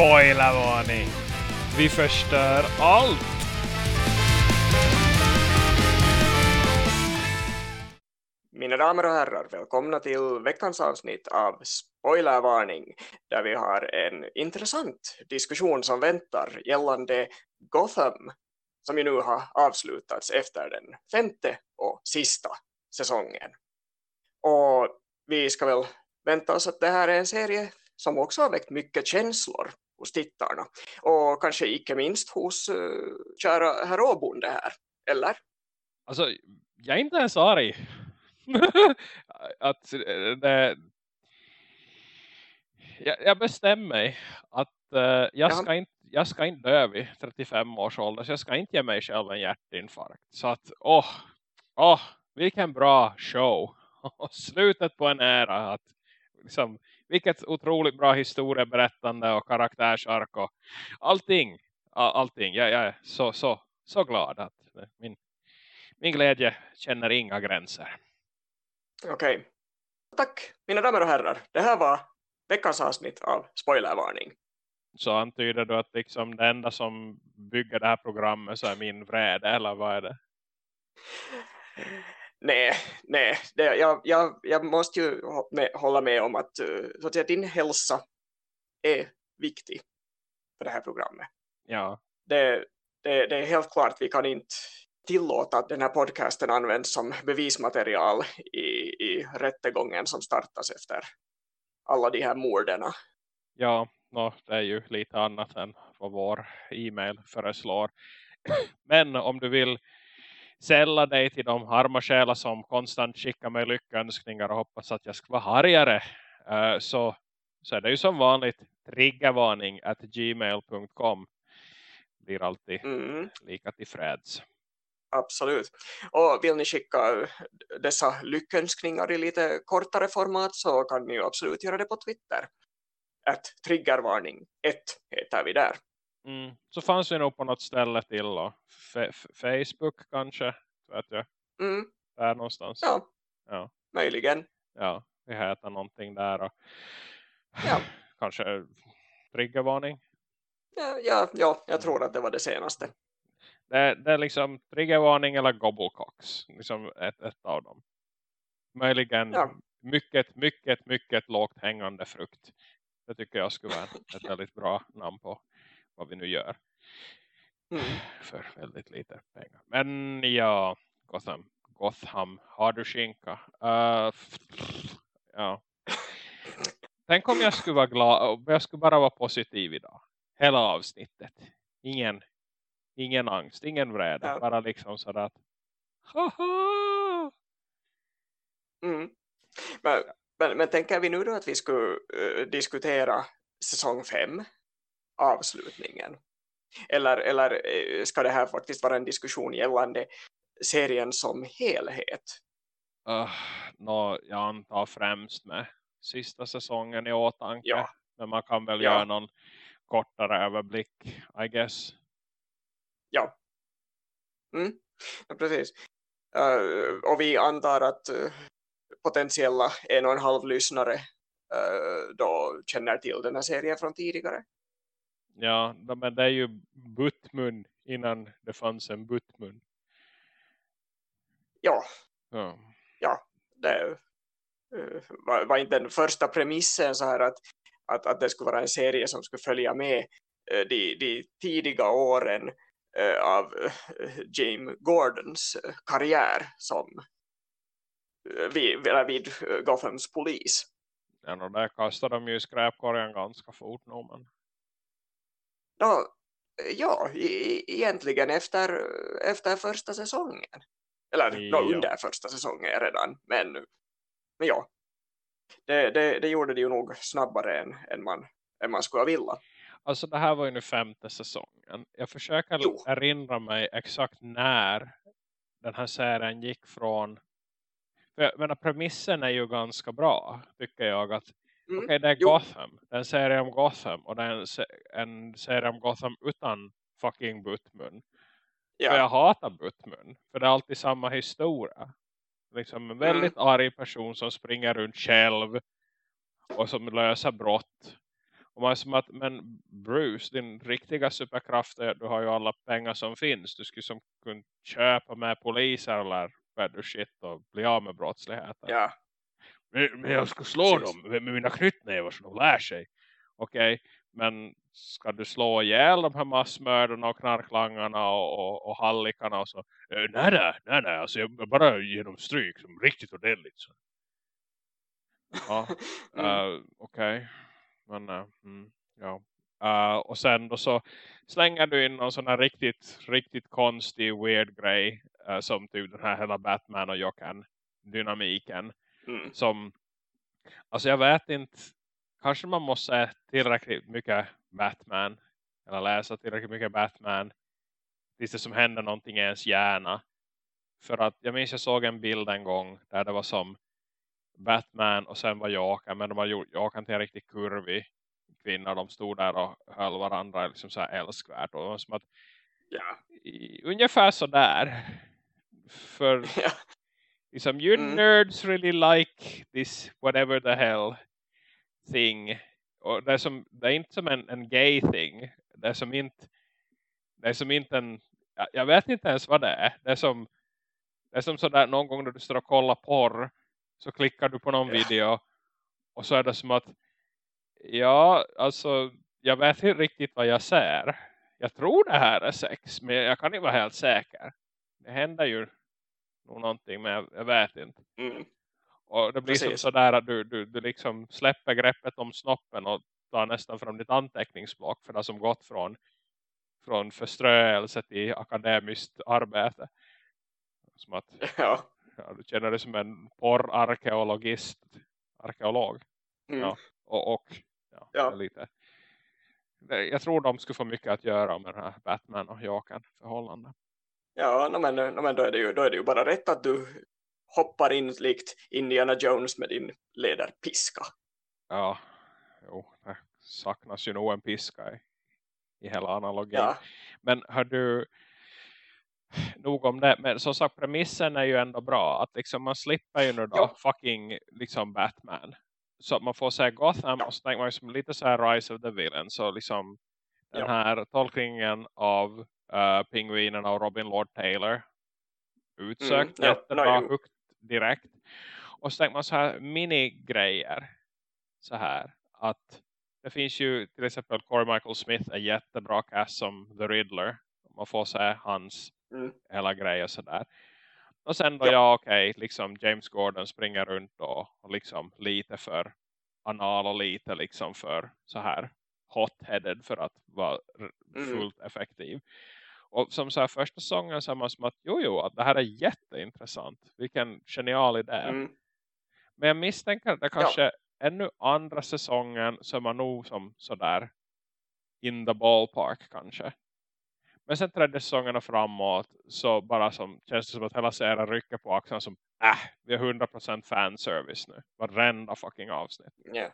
Spoilervarning! Vi förstör allt! Mina damer och herrar, välkomna till veckans avsnitt av Spoilervarning där vi har en intressant diskussion som väntar gällande Gotham som ju nu har avslutats efter den femte och sista säsongen. Och vi ska väl vänta oss att det här är en serie som också har väckt mycket känslor hos tittarna och kanske icke minst hos uh, kära herr Åbonde här, eller? Alltså, jag är inte ens arg. att det, jag, jag bestämmer mig att uh, jag, ska inte, jag ska inte dö vid 35 års ålder så jag ska inte ge mig själv en hjärtinfarkt. Så att, åh, åh vilken bra show. Och slutet på en ära att liksom, vilket otroligt bra historieberättande och karaktärsark och allting. Allting. Jag, jag är så, så, så glad att min, min glädje känner inga gränser. Okej. Okay. Tack mina damer och herrar. Det här var veckans avsnitt av Spoilervarning. Så antyder du att liksom det enda som bygger det här programmet så är min vrede eller vad är det? Nej, nej. Det, jag, jag, jag måste ju hålla med om att, eh, så att säga, din hälsa är viktig för det här programmet. Ja. Det, det, det är helt klart, vi kan inte tillåta att den här podcasten används som bevismaterial i, i rättegången som startas efter alla de här morderna. Ja, no, det är ju lite annat än vad vår e-mail föreslår. Men om du vill sälla dig till de arma själar som konstant skickar mig lyckönskningar och hoppas att jag ska vara hargare uh, så, så är det ju som vanligt triggervarning at gmail.com blir alltid mm. lika tillfreds. Absolut. Och vill ni skicka dessa lyckönskningar i lite kortare format så kan ni ju absolut göra det på Twitter. Att triggervarning 1 heter vi där. Mm. Så fanns det nog på något ställe till då. F Facebook kanske, vet jag. Mm. Där någonstans. Ja, ja. möjligen. Ja, vi heter någonting där. Och... Ja. kanske triggervarning. Ja, ja, ja, jag tror att det var det senaste. Det, det är liksom triggervarning eller gobblecocks. Liksom ett, ett av dem. Möjligen ja. mycket, mycket, mycket lågt hängande frukt. Det tycker jag skulle vara ett väldigt bra namn på vad vi nu gör. Mm. För väldigt lite pengar. Men ja, Gotham. Gotham, har du skinka? Uh, ja. Tänk om jag skulle vara glad. Jag skulle bara vara positiv idag. Hela avsnittet. Ingen, ingen angst, ingen vrede. Ja. Bara liksom sådär att haha! Mm. Men, men, men tänker vi nu då att vi skulle uh, diskutera säsong 5 avslutningen? Eller, eller eh, ska det här faktiskt vara en diskussion gällande serien som helhet? Uh, no, jag antar främst med sista säsongen i åtanke. Ja. Men man kan väl ja. göra någon kortare överblick, I guess. Ja. Mm. ja precis. Uh, och vi antar att uh, potentiella en och en halv lyssnare uh, då känner till den här serien från tidigare. Ja, men det är ju buttmun innan det fanns en buttmun. Ja. Ja. Ja, det uh, var, var, inte den första premissen så här att, att, att det skulle vara en serie som skulle följa med uh, de, de tidiga åren uh, av James Gordons karriär som vid, vid Gothams polis. Ja, och där kastade de ju skräpkorgen ganska fort nu, men... No, ja, e egentligen efter, efter första säsongen. Eller ja. no, under första säsongen redan. Men, men ja, det, det, det gjorde det ju nog snabbare än, än, man, än man skulle vilja. Alltså det här var ju nu femte säsongen. Jag försöker jo. erinra mig exakt när den här serien gick från... För jag menar, premissen är ju ganska bra, tycker jag. Att Mm. Okej, okay, det är jo. Gotham. Det är en serie om Gotham. Och det är en, se en serie om Gotham utan fucking Buttmun. Ja. För jag hatar Buttmun. För det är alltid samma historia. Liksom en väldigt mm. arg person som springer runt själv. Och som löser brott. Och man är som att, men Bruce, din riktiga superkraft är du har ju alla pengar som finns. Du skulle som kunna köpa med poliser eller vad du shit och bli av med brottsligheten. Ja. Men, jag ska slå Precis. dem med mina knytnävar så de lär sig. Okej, okay. men ska du slå ihjäl de här massmördarna och knarklangarna och, och, och hallikarna och så? Eh, nej, nej, nej, nej. Alltså jag bara genom stryk som riktigt ordentligt. Så. Ja, mm. uh, okej. Okay. Men, uh, mm, ja. Uh, och sen då så slänger du in någon sån här riktigt, riktigt konstig, weird grej. Som typ den här hela Batman och Jokern dynamiken. Mm. Som, alltså jag vet inte, kanske man måste säga tillräckligt mycket Batman. Eller läsa tillräckligt mycket Batman. Tills det som händer någonting i ens hjärna. För att jag minns jag såg en bild en gång där det var som Batman och sen var Jaka. Men de har gjort Jakan till en riktigt kurvig kvinna. De stod där och höll varandra liksom så här älskvärt. Och som att ja. i, ungefär så där. För ja. Liksom, you mm. nerds really like this whatever the hell thing. Och det är, som, det är inte som en, en gay thing. Det är som inte det är som inte en jag vet inte ens vad det är. Det är som det är som sådär någon gång när du står och kollar porr så klickar du på någon ja. video och så är det som att ja, alltså jag vet inte riktigt vad jag ser. Jag tror det här är sex, men jag kan inte vara helt säker. Det händer ju nog någonting, men jag, vet inte. Mm. Och det blir Precis. som sådär att du, du, du liksom släpper greppet om snoppen och tar nästan fram ditt anteckningsblock för det som gått från, från förströelse till akademiskt arbete. Som att ja. Ja, du känner dig som en porrarkeologist. Arkeolog. Mm. Ja, och, och ja, lite. Jag tror de skulle få mycket att göra med den här Batman och Jokern förhållande. Ja, men, men då, är det ju, då är det ju bara rätt att du hoppar in likt Indiana Jones med din ledarpiska. Ja, jo, det saknas ju nog en piska i, i hela analogin. Ja. Men har du nog om det. Men som sagt, premissen är ju ändå bra. Att liksom man slipper ju nu då ja. fucking liksom Batman. Så att man får säga Gotham ja. och så tänker man liksom lite så här Rise of the Villain. Så liksom den här tolkningen av uh, Pingvinerna och Robin Lord Taylor. Utsökt mm, jättebra, no, högt direkt. Och så tänker man så här mini-grejer. Så här. Att det finns ju till exempel Corey Michael Smith är jättebra cast som The Riddler. Man får se hans mm. hela grejen sådär. Och sen då, ja, ja okej, okay, liksom James Gordon springer runt då, och liksom lite för anal och lite liksom för så här hot-headed för att vara mm. fullt mm. effektiv. Och som så här första sången så är man som att jo jo, att det här är jätteintressant. Vilken genial idé. Mm. Men jag misstänker att det kanske ja. ännu andra säsongen så är man nog som sådär in the ballpark kanske. Men sen tredje säsongen och framåt så bara som, känns det som att hela serien rycker på axeln som äh, vi har 100% fanservice nu. Varenda fucking avsnitt. Yeah.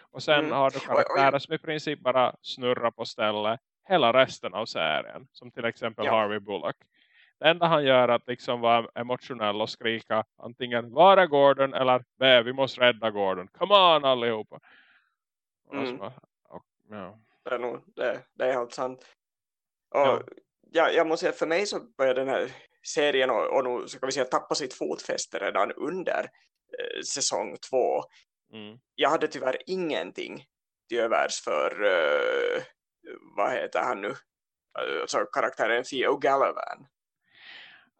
Och sen mm. har du karaktärer som i princip bara snurrar på stället hela resten av serien. Som till exempel ja. Harvey Bullock. Det enda han gör är att liksom vara emotionell och skrika antingen var är Gordon eller vi måste rädda Gordon. Come on allihopa. Mm. Bara, och, ja. Det är nog, det, det är helt sant. Och ja. ja. jag måste säga, för mig så började den här serien och, och nu ska vi säga tappa sitt fotfäste redan under eh, säsong två. Mm. Jag hade tyvärr ingenting till övers för eh, vad heter han nu? Alltså karaktären Theo Galavan.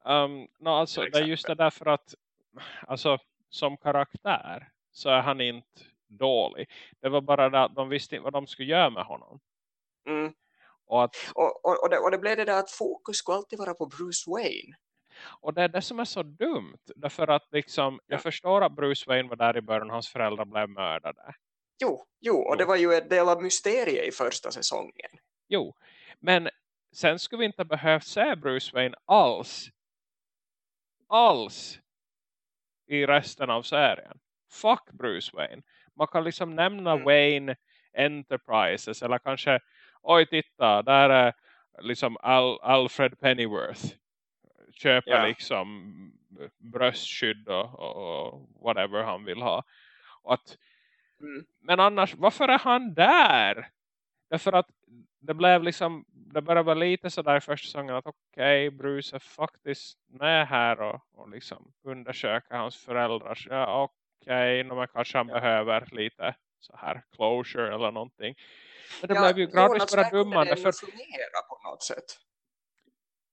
Um, no, alltså, det är just det därför att alltså, som karaktär så är han inte dålig. Det var bara det att de visste inte vad de skulle göra med honom. Mm. Och, att, och, och, och, det, och det blev det där att fokus skulle alltid vara på Bruce Wayne. Och det är det som är så dumt. Därför att liksom, ja. jag förstår att Bruce Wayne var där i början och hans föräldrar blev mördade. Jo, jo, och jo. det var ju en del av mysteriet i första säsongen. Jo, men sen skulle vi inte behövt se Bruce Wayne alls. Alls. I resten av serien. Fuck Bruce Wayne. Man kan liksom nämna mm. Wayne Enterprises eller kanske oj titta, där är liksom Al Alfred Pennyworth. Köper yeah. liksom bröstskydd och, och, whatever han vill ha. Och att mm. men annars, varför är han där? Därför att det blev liksom, det började vara lite sådär i första säsongen att okej, okay, Bruce är faktiskt med här och, och liksom undersöker hans föräldrars, ja okej, okay, kanske han ja. behöver lite så här closure eller någonting. Men det ja, blev ju gradvis bara dummande. För... på något sätt.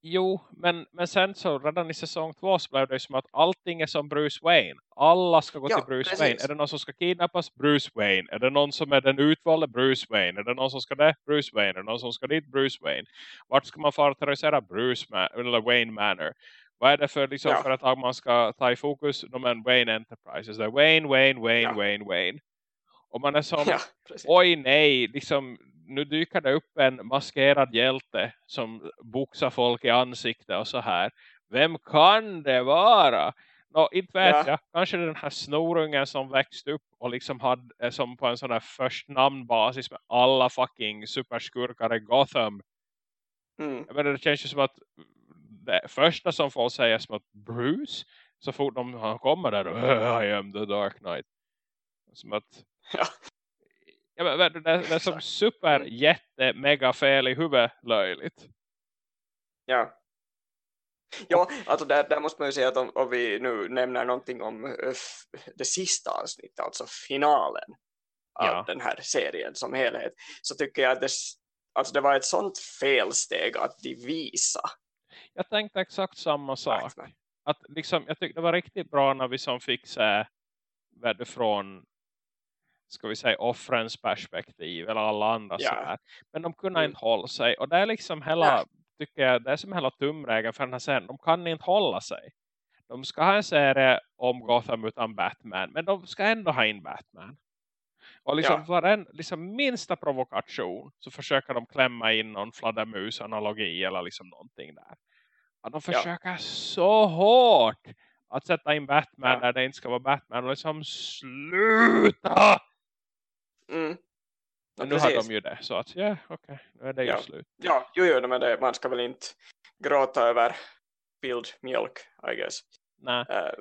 Jo, men, men sen så redan i säsong två så blev det som att allting är som Bruce Wayne. Alla ska gå ja, till Bruce precis. Wayne. Är det någon som ska kidnappas? Bruce Wayne. Är det någon som är den utvalde? Bruce Wayne. Är det någon som ska det? Bruce Wayne. Är det någon som ska dit? Bruce Wayne. Vart ska man fara terrorisera? Bruce Ma eller Wayne Manor. Vad är det för, liksom, ja. för att man ska ta i fokus? De är Wayne Enterprises. Det är Wayne, Wayne, Wayne, ja. Wayne, Wayne. Och man är som, oj nej, liksom, nu dyker det upp en maskerad hjälte som boxar folk i ansiktet och så här. Vem kan det vara? Nå, inte vet ja. jag. Kanske den här snorungen som växte upp och liksom hade eh, som på en sån här först namnbasis med alla fucking superskurkar i Gotham. Mm. Men det känns ju som att det första som får säga som att Bruce så fort de, han kommer där och I am the dark knight. Som att ja. Ja, men, det, det är som super jätte mega fel i huvudet löjligt. Ja. Ja, alltså där, där måste man ju säga att om, om vi nu nämner någonting om det sista avsnittet, alltså finalen av ja. den här serien som helhet, så tycker jag att det, alltså det var ett sånt felsteg att de visa. Jag tänkte exakt samma sak. Att liksom, jag tyckte det var riktigt bra när vi som fick se från ska vi säga offrens perspektiv eller alla andra ja. här. Men de kunde mm. inte hålla sig. Och det är liksom hela, ja. tycker jag, det är som hela tumregeln för den här serien. De kan inte hålla sig. De ska ha en serie om Gotham utan Batman. Men de ska ändå ha in Batman. Och liksom ja. en liksom minsta provokation så försöker de klämma in någon fladdermus-analogi eller liksom någonting där. Och de försöker ja. så hårt att sätta in Batman ja. där det inte ska vara Batman. Och liksom sluta! Mm. Ja, nu precis. har de ju det. Så att ja, okej. Okay. Nu är det ju ja. slut. Ja, jo, jo men det, man ska väl inte gråta över spilled mjölk, I guess. Nej. Uh,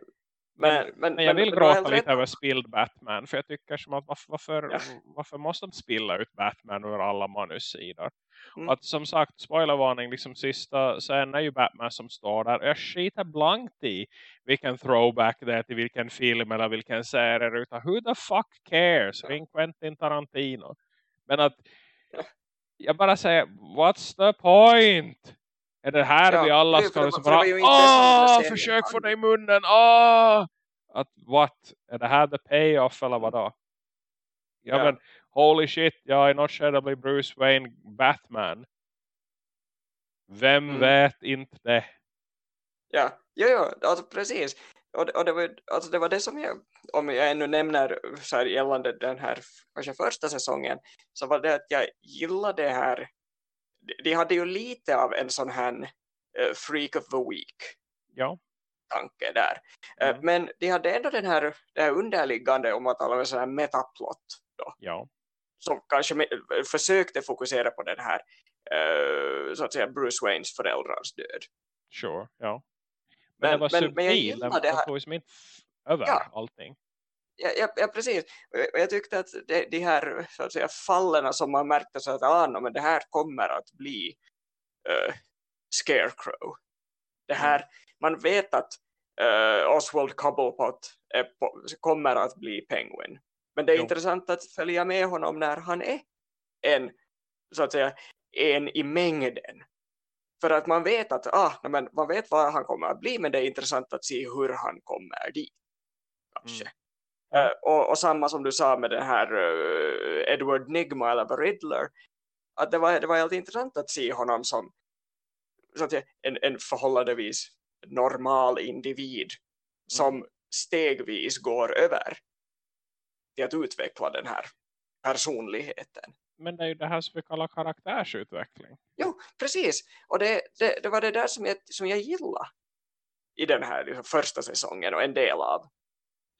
men, men, men, jag vill men, gråta lite över spilled Batman. För jag tycker som att varför, varför, ja. varför måste de spilla ut Batman ur alla manussidor? Mm. Att som sagt, spoilervarning, liksom sista scenen är ju Batman som står där. Jag skiter blankt i vilken throwback det är till vilken film eller vilken serie. Utan who the fuck cares? Ring Quentin Tarantino. Men att jag bara säger, what's the point? Är det här ja, vi alla ska liksom bara, åh, försök få det i munnen, åh! Att, what? Är det här the payoff eller vadå? Ja, ja. men holy shit, jag är något skede blir Bruce Wayne Batman. Vem mm. vet inte det? Ja, ja, ja alltså precis. Och, och det, var, alltså det var det som jag, om jag ännu nämner så här gällande den här kanske första säsongen, så var det att jag gillade det här, de hade ju lite av en sån här uh, freak of the week. Ja tanke där. Mm. Men de hade ändå den här, det här underliggande om att alla med sån här metaplott då. Ja som kanske försökte fokusera på den här uh, så att säga Bruce Waynes föräldrars död. Sure, ja. Men, men det var men, subtil, men jag gillar det här. tog inte över ja. allting. Ja, ja, precis. Jag tyckte att de, de här så att säga, fallen som man märkte så att ah, men det här kommer att bli uh, Scarecrow. Det här, mm. man vet att uh, Oswald Cobblepot på, kommer att bli Penguin. Men det är jo. intressant att följa med honom när han är en, så att säga, en i mängden. För att man vet att ah, men man vet vad han kommer att bli men det är intressant att se hur han kommer dit. Kanske. Mm. Uh, och, och, samma som du sa med den här uh, Edward Nigma eller Riddler. Att det var, det var helt intressant att se honom som så att säga, en, en förhållandevis normal individ som mm. stegvis går över till att utveckla den här personligheten. Men det är ju det här som vi kallar karaktärsutveckling. Jo, precis. Och det, det, det var det där som jag, som jag gillade i den här liksom, första säsongen och en del av,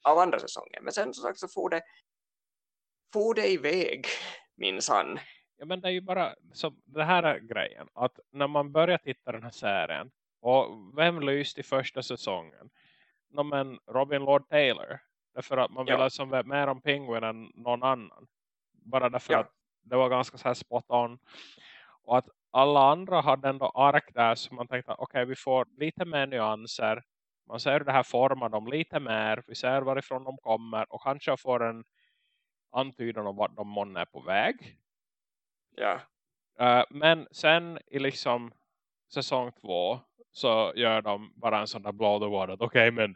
av andra säsongen. Men sen som sagt så får det, får det iväg, minsann. Ja men det är ju bara så det här är grejen. Att när man börjar titta den här serien. Och vem lyste i första säsongen? No, men Robin Lord Taylor Därför att man vill ja. liksom veta mer om Penguin än någon annan. Bara därför ja. att det var ganska så här spot on. Och att alla andra hade ändå ark där så man tänkte okej okay, vi får lite mer nyanser. Man ser hur det här formar dem lite mer. Vi ser varifrån de kommer och kanske får en antydan om vart de månne är på väg. Ja. Uh, men sen i liksom säsong två så gör de bara en sån där blow the water. Okej okay, men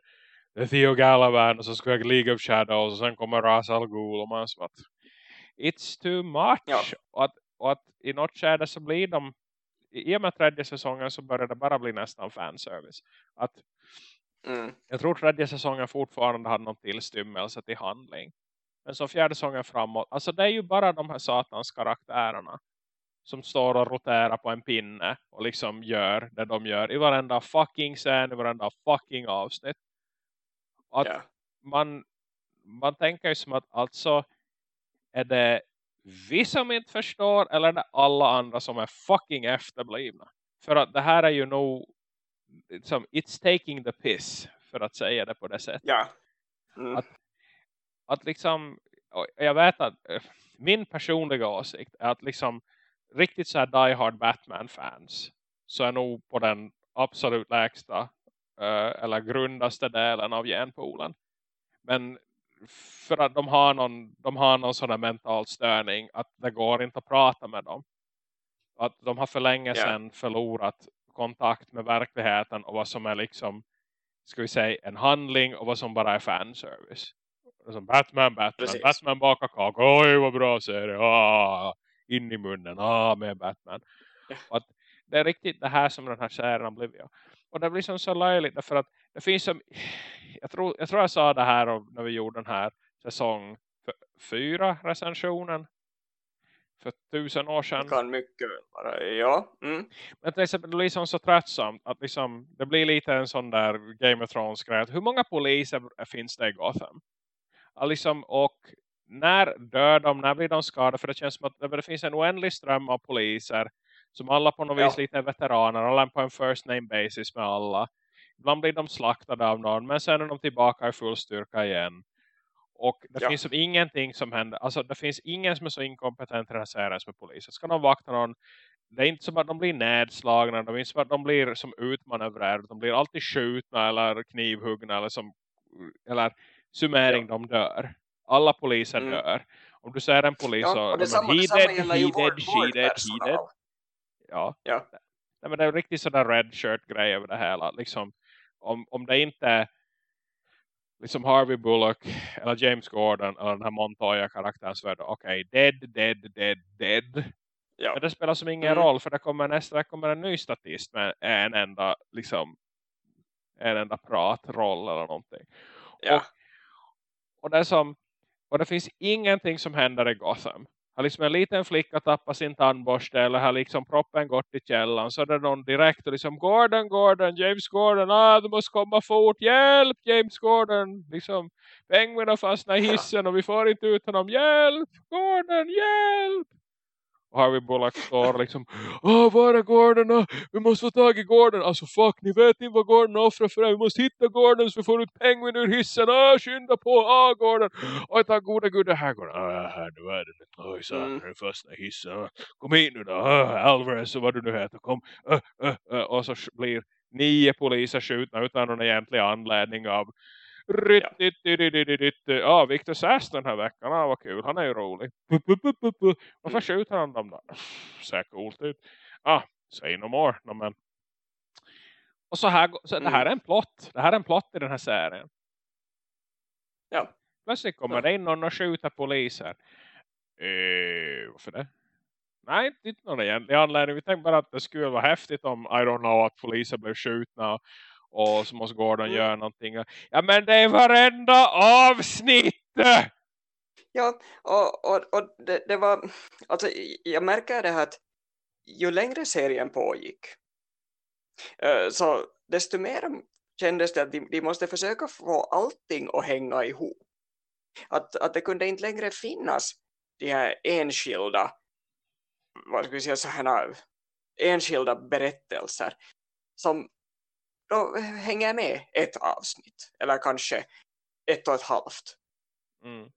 det är Theo Galavan och så ska jag League of Shadows och sen kommer Ras Al Ghul och man som att it's too much. Ja. Och, att, och att i något skede så blir de i och med tredje säsongen så börjar det bara bli nästan fanservice. Att mm. jag tror tredje säsongen fortfarande hade någon tillstymmelse till handling. Men så fjärde säsongen framåt, alltså det är ju bara de här satans karaktärerna som står och roterar på en pinne och liksom gör det de gör i varenda fucking scen, i varenda fucking avsnitt. Att yeah. man, man tänker ju som att alltså är det vi som inte förstår eller är det alla andra som är fucking efterblivna? För att det här är ju nog liksom, it's taking the piss för att säga det på det sättet. Ja. Mm. Att, att liksom, jag vet att eh, min personliga åsikt är att liksom riktigt så die hard Batman-fans så är nog på den absolut lägsta uh, eller grundaste delen av genpoolen. Men för att de har någon, de har någon sån här mental störning att det går inte att prata med dem. Att de har för länge yeah. sedan förlorat kontakt med verkligheten och vad som är liksom ska vi säga en handling och vad som bara är fanservice. Som Batman, Batman, Precis. Batman bakar kakor. Oj vad bra serie. Ah, in i munnen. Ah, med Batman. Att det är riktigt det här som den här serien har blivit. Och det blir som så löjligt därför att det finns som jag tror, jag tror jag sa det här när vi gjorde den här säsong fyra recensionen för tusen år sedan. Det kan mycket vara, ja. Mm. Men till exempel det blir liksom så tröttsamt att liksom, det blir lite en sån där Game of Thrones grej. Hur många poliser finns det i Gotham? liksom, och när dör de, när blir de skadade? För det känns som att det finns en oändlig ström av poliser som alla på något ja. vis lite är veteraner. Alla är på en first name basis med alla. Ibland blir de slaktade av någon. Men sen är de tillbaka i full styrka igen. Och det ja. finns som ingenting som händer. Alltså det finns ingen som är så inkompetent i den här serien som är polisen. Ska de vakta någon. Det är inte som att de blir nedslagna. Det är inte som att de blir som utmanövrerade. De blir alltid skjutna eller knivhuggna. Eller, som, eller summering ja. de dör. Alla poliser mm. dör. Om du ser en polis ja, och, och de samma, he dead, he dead, he dead, he dead. Ja. ja. Nej, men det är riktigt sådär red shirt grej över det hela. Liksom, om, om det inte liksom Harvey Bullock eller James Gordon eller den här Montoya-karaktären så är det okej, okay, dead, dead, dead, dead. Ja. Men det spelar som ingen mm. roll för det kommer nästa vecka kommer en ny statist med en enda liksom en enda pratroll eller någonting. Ja. Och, och det som och det finns ingenting som händer i Gotham har liksom en liten flicka tappat sin tandborste eller har liksom proppen gått i källan så är det någon direkt och liksom Gordon, Gordon, James Gordon, ah du måste komma fort, hjälp James Gordon, liksom Penguin har fastnat i hissen och vi får inte ut honom, hjälp Gordon, hjälp Harvey Bullock står liksom Åh, var är Gordon? Vi måste få tag i Gordon. Alltså fuck, ni vet inte vad Gordon offrar för det. Vi måste hitta Gordon så vi får ut penguin ur hissen. Åh, skynda på. Åh, Gordon. Oj, tack gode gud det här Gordon. Åh, här nu är det. Oj, satan, mm. den första hissen. Kom hit nu då. Åh, Alvarez och vad du nu heter. Kom. Åh, åh, åh. Och så blir nio poliser skjutna utan någon egentlig anledning av Ja, Victor Sass den här veckan. Ah, vad kul. Han är ju rolig. Varför skjuter han dem då? Ser coolt ut. Ah, say no more. No, men. Och så här, så det här är en plott. Det här är en plott i den här serien. Ja. Plötsligt kommer ja. det in någon och skjuter poliser. Eh, varför det? Nej, inte någon egentlig anledning. Vi tänkte bara att det skulle vara häftigt om, I don't know, att poliser blev skjutna och så måste Gordon mm. göra någonting. Ja men det är varenda avsnitt! Ja, och, och, och det, det, var, alltså jag märker det här att ju längre serien pågick uh, så desto mer kändes det att de, de måste försöka få allting att hänga ihop. Att, att det kunde inte längre finnas de här enskilda vad ska vi säga så här enskilda berättelser som då hänger jag med ett avsnitt eller kanske ett och ett halvt. Mm.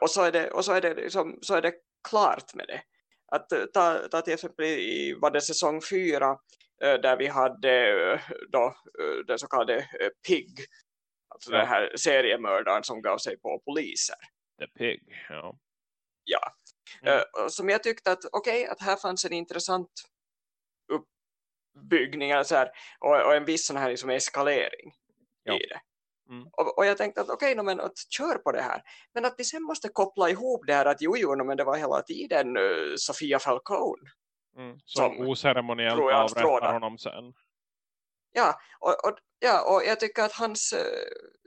Och så är det, och så är det, liksom, så är det klart med det. Att ta, ta till exempel i var det säsong fyra där vi hade då, den så kallade Pig, alltså ja. den här seriemördaren som gav sig på poliser. The Pig, ja. Ja, mm. som jag tyckte att okej, okay, att här fanns en intressant uppbyggning så här, och, och en viss sån här liksom eskalering ja. i det. Mm. Och, och, jag tänkte att okej, okay, no, men att kör på det här. Men att vi sen måste koppla ihop det här att jo, jo no, men det var hela tiden uh, Sofia Falcone. Mm. Som, som oceremoniellt avrättar honom sen. Ja och, och, ja, och jag tycker att hans,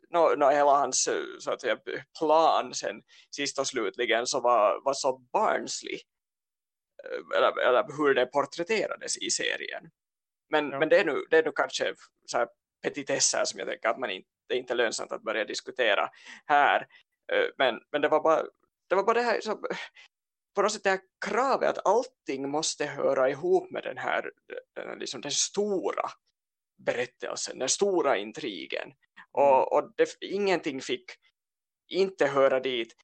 no, no, hela hans uh, så att säga, plan sen sist och slutligen så var, var så barnslig. Eller, eller hur det porträtterades i serien. Men, ja. men det, är nu, det är nu kanske så här petitesser som jag tänker att man inte, det är inte lönsamt att börja diskutera här. Eh, men, men det var bara det var bara det här så, på något sätt det här kravet att allting måste höra ihop med den här liksom den stora berättelsen, den stora intrigen. Mm. Och, och det, ingenting fick inte höra dit.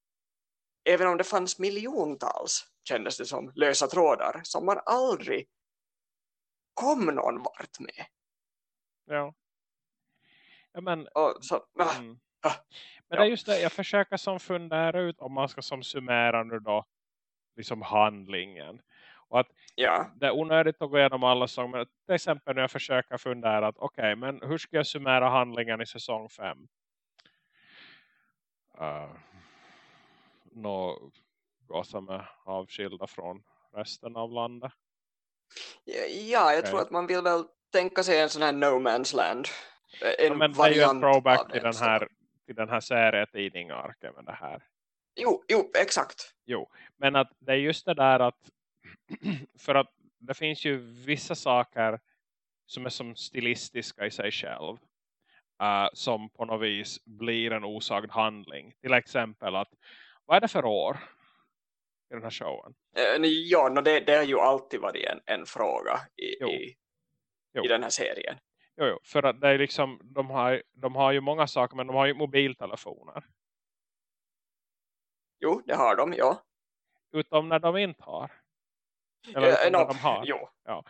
Även om det fanns miljontals kändes det som lösa trådar som man aldrig kom någon vart med. Ja. ja men, och så, mm. ah, men det är just det, jag försöker som fundera ut om man ska som summera nu då liksom handlingen. Och att ja. det är onödigt att gå igenom alla säsonger. Men till exempel när jag försöker fundera att okej, okay, men hur ska jag summera handlingen i säsong 5? Uh, Nå Gotham är avskilda från resten av landet. Ja, jag tror att man vill väl tänka sig en sån här no man's land. En ja, men det är ju en throwback till den, här, till den här serietidningarken med det här. Jo, jo, exakt. Jo, men att det är just det där att för att det finns ju vissa saker som är som stilistiska i sig själv. Uh, som på något vis blir en osagd handling. Till exempel att vad är det för år i den här showen? Uh, ja, no, det, det har ju alltid varit en, en fråga i, i, i, den här serien. Jo, jo, för att det är liksom, de har, de har ju många saker men de har ju mobiltelefoner. Jo, det har de, ja. Utom när de inte har. Eller uh, utom no, när de har. Jo. Ja.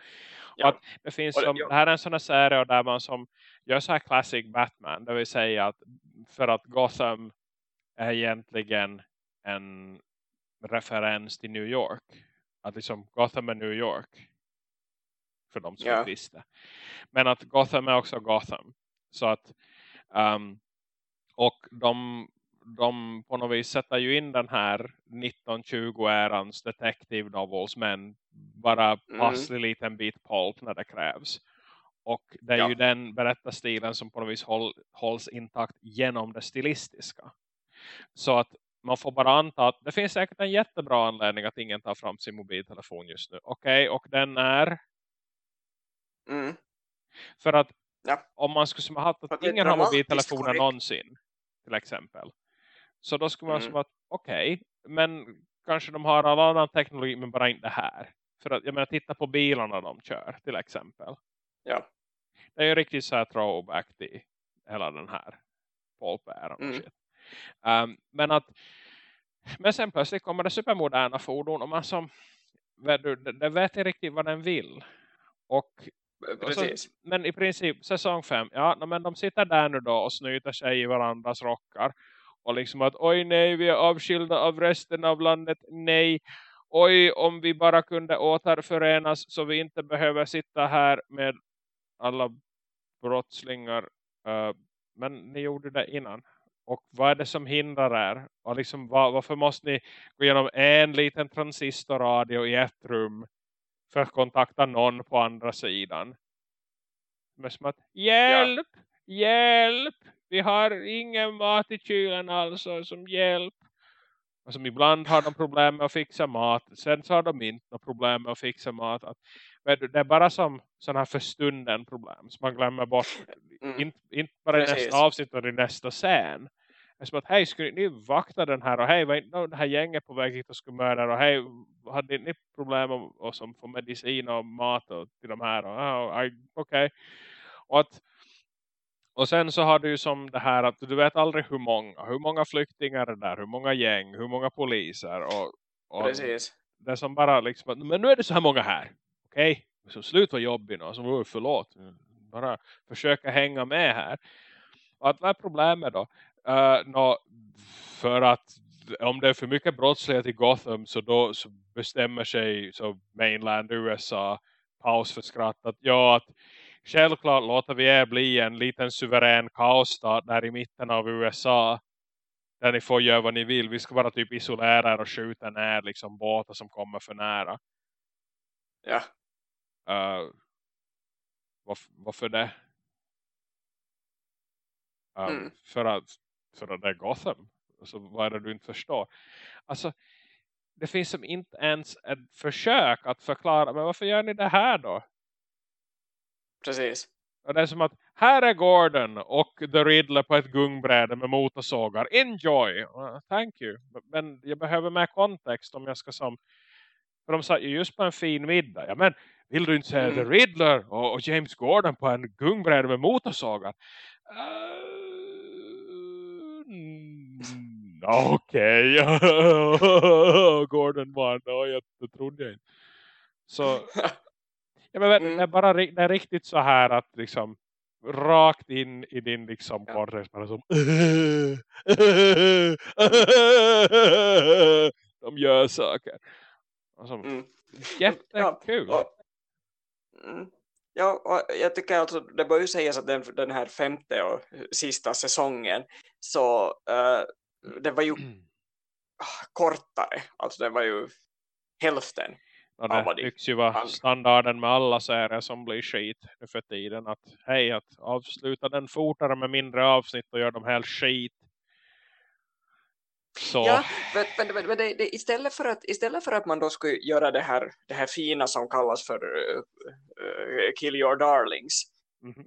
Ja. Att det, finns som, det, det här är en sån här serie där man som gör så här classic Batman. Det vill säga att för att Gotham är egentligen en referens till New York. Att liksom Gotham är New York. För de som ja. visste. Men att Gotham är också Gotham. Så att um, och de, de på något vis sätter ju in den här 1920-ärans detective novels men bara mm. passlig mm. liten bit pulp när det krävs. Och det är ja. ju den berättarstilen som på något vis håll, hålls intakt genom det stilistiska. Så att man får bara anta att det finns säkert en jättebra anledning att ingen tar fram sin mobiltelefon just nu. Okej, okay, och den är... Mm. För att ja. om man skulle ha haft att ingen har mobiltelefoner korrekt. någonsin, till exempel. Så då skulle man mm. som att, okej, okay, men kanske de har all annan teknologi men bara inte här. För att, jag menar, titta på bilarna de kör, till exempel. Ja. Det är ju riktigt så här throwback till hela den här polpäran och mm. shit. Um, men att men sen plötsligt kommer det supermoderna fordon och man som det, vet inte riktigt vad den vill. Och, och så, men i princip säsong 5, ja men de sitter där nu då och snyter sig i varandras rockar. Och liksom att oj nej vi är avskilda av resten av landet, nej. Oj om vi bara kunde återförenas så vi inte behöver sitta här med alla brottslingar. Uh, men ni gjorde det innan. Och vad är det som hindrar er? Och liksom, var, varför måste ni gå igenom en liten transistorradio i ett rum för att kontakta någon på andra sidan? Men som att, hjälp! Ja. Hjälp! Vi har ingen mat i kylen alltså som hjälp. Och som ibland har de problem med att fixa mat. Sen så har de inte några problem med att fixa mat. Att, det är bara som sådana här för stunden problem. Som man glömmer bort. Mm. Inte, inte bara Precis. i nästa avsnitt utan i nästa scen. Det är som att hej skulle ni vakta den här. Och hej var inte det här gänget på väg hit och skulle mörda. Och hej hade ni problem och, och som får medicin och mat och till de här. Och, oh, okej. Okay. Och att Och sen så har du ju som det här att du vet aldrig hur många. Hur många flyktingar är där. Hur många gäng. Hur många poliser. Och, och Precis. Det som bara liksom. Men nu är det så här många här. Okej. Okay? Så slut var jobbigt. nu, så förlåt. Bara försöka hänga med här. Och att vad är problemet då? Eh, uh, no, för att om det är för mycket brottslighet i Gotham så då så bestämmer sig så mainland USA paus för skratt att ja att självklart låter vi er bli en liten suverän kaosstat där i mitten av USA där ni får göra vad ni vill. Vi ska bara typ isolera er och skjuta ner liksom båtar som kommer för nära. Ja. Uh, varför, varför det? Uh, mm. för, att, för att det är Gotham. Alltså, vad är det du inte förstår? Alltså, det finns som inte ens ett försök att förklara, men varför gör ni det här då? Precis. Och det är som att här är Gordon och The Riddler på ett gungbräde med motorsågar. Enjoy! Uh, thank you. Men jag behöver mer kontext om jag ska som... För de satt ju just på en fin middag. Ja men, vill du inte se mm. The Riddler och, och, James Gordon på en gungbräde med motorsågar? Uh, Okej. Okay. Gordon vann. Ja, jag, det trodde jag inte. Så ja, men mm. det, är bara, det är riktigt så här att liksom rakt in i din liksom ja. kortex bara som de gör saker. Alltså, mm. Jättekul. Ja, mm. ja, och jag tycker alltså det bör ju sägas att den, den här femte och sista säsongen så uh, det var ju ah, kortare. Alltså det var ju hälften. Ja, det tycks ju vara standarden med alla serier som blir skit nu för tiden. Att hej, att avsluta den fortare med mindre avsnitt och gör dem helt skit. Så. Ja, men, men, men det, det, istället, för att, istället för att man då skulle göra det här, det här fina som kallas för uh, Kill Your Darlings mm -hmm.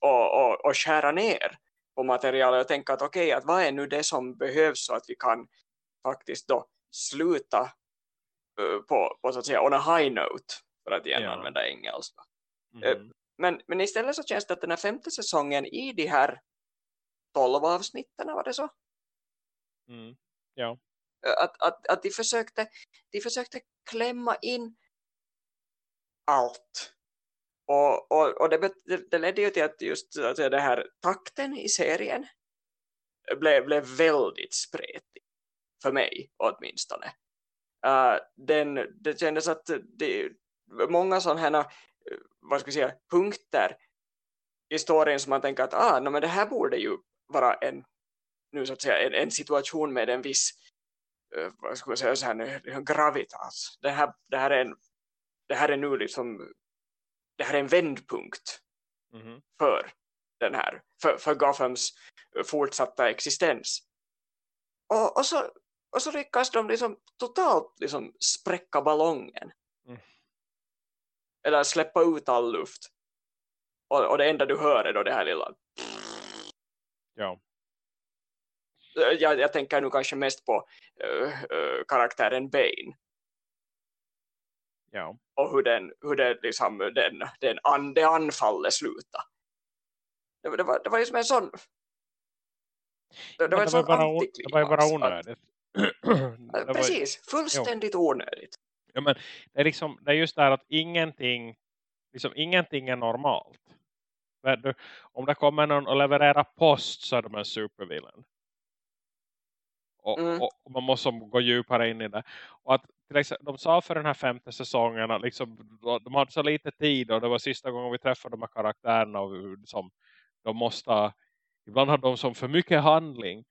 och, och, och skära ner på materialet och tänka att okej, okay, att vad är nu det som behövs så att vi kan faktiskt då sluta uh, på, på så att säga on a high note för att igen ja. använda engelska. Mm. Uh, men, men istället så känns det att den här femte säsongen i de här tolv avsnitten var det så? Mm. Ja. Att, att, att de, försökte, de försökte klämma in allt och, och, och det, det ledde ju till att just alltså det här takten i serien blev, blev väldigt spretig. För mig åtminstone. Uh, den, det kändes att det många sådana här eh, vad ska jag säga, punkter i storyn som man tänker att ah, no, men det här borde ju vara en, nu så att säga, en, en situation med en viss vad ska jag säga, så här, gravitas. Det här, det, här är en, det här är nu liksom det här är en vändpunkt mm. för den här för, för Gothams fortsatta existens. Och, och, så, och så lyckas de liksom totalt liksom spräcka ballongen. Mm. Eller släppa ut all luft. Och, och det enda du hör är då det här lilla Ja. Jag, jag tänker nu kanske mest på uh, uh, karaktären Bane Ja. Och hur, den, hur det, liksom, den, den an, det anfallet slutade. Det, det, var, det var ju som en sån... Det, det var, det var, bara, det var bara onödigt. Att, precis, fullständigt jo. onödigt. Ja, men det, är liksom, det är just det att ingenting, liksom, ingenting är normalt. Du, om det kommer någon och levererar post så är de en supervillain. Och, mm. och, och, man måste gå djupare in i det. Och att exempel, de sa för den här femte säsongen att liksom, de hade så lite tid och det var sista gången vi träffade de här karaktärerna och som de måste, ibland hade de som för mycket handling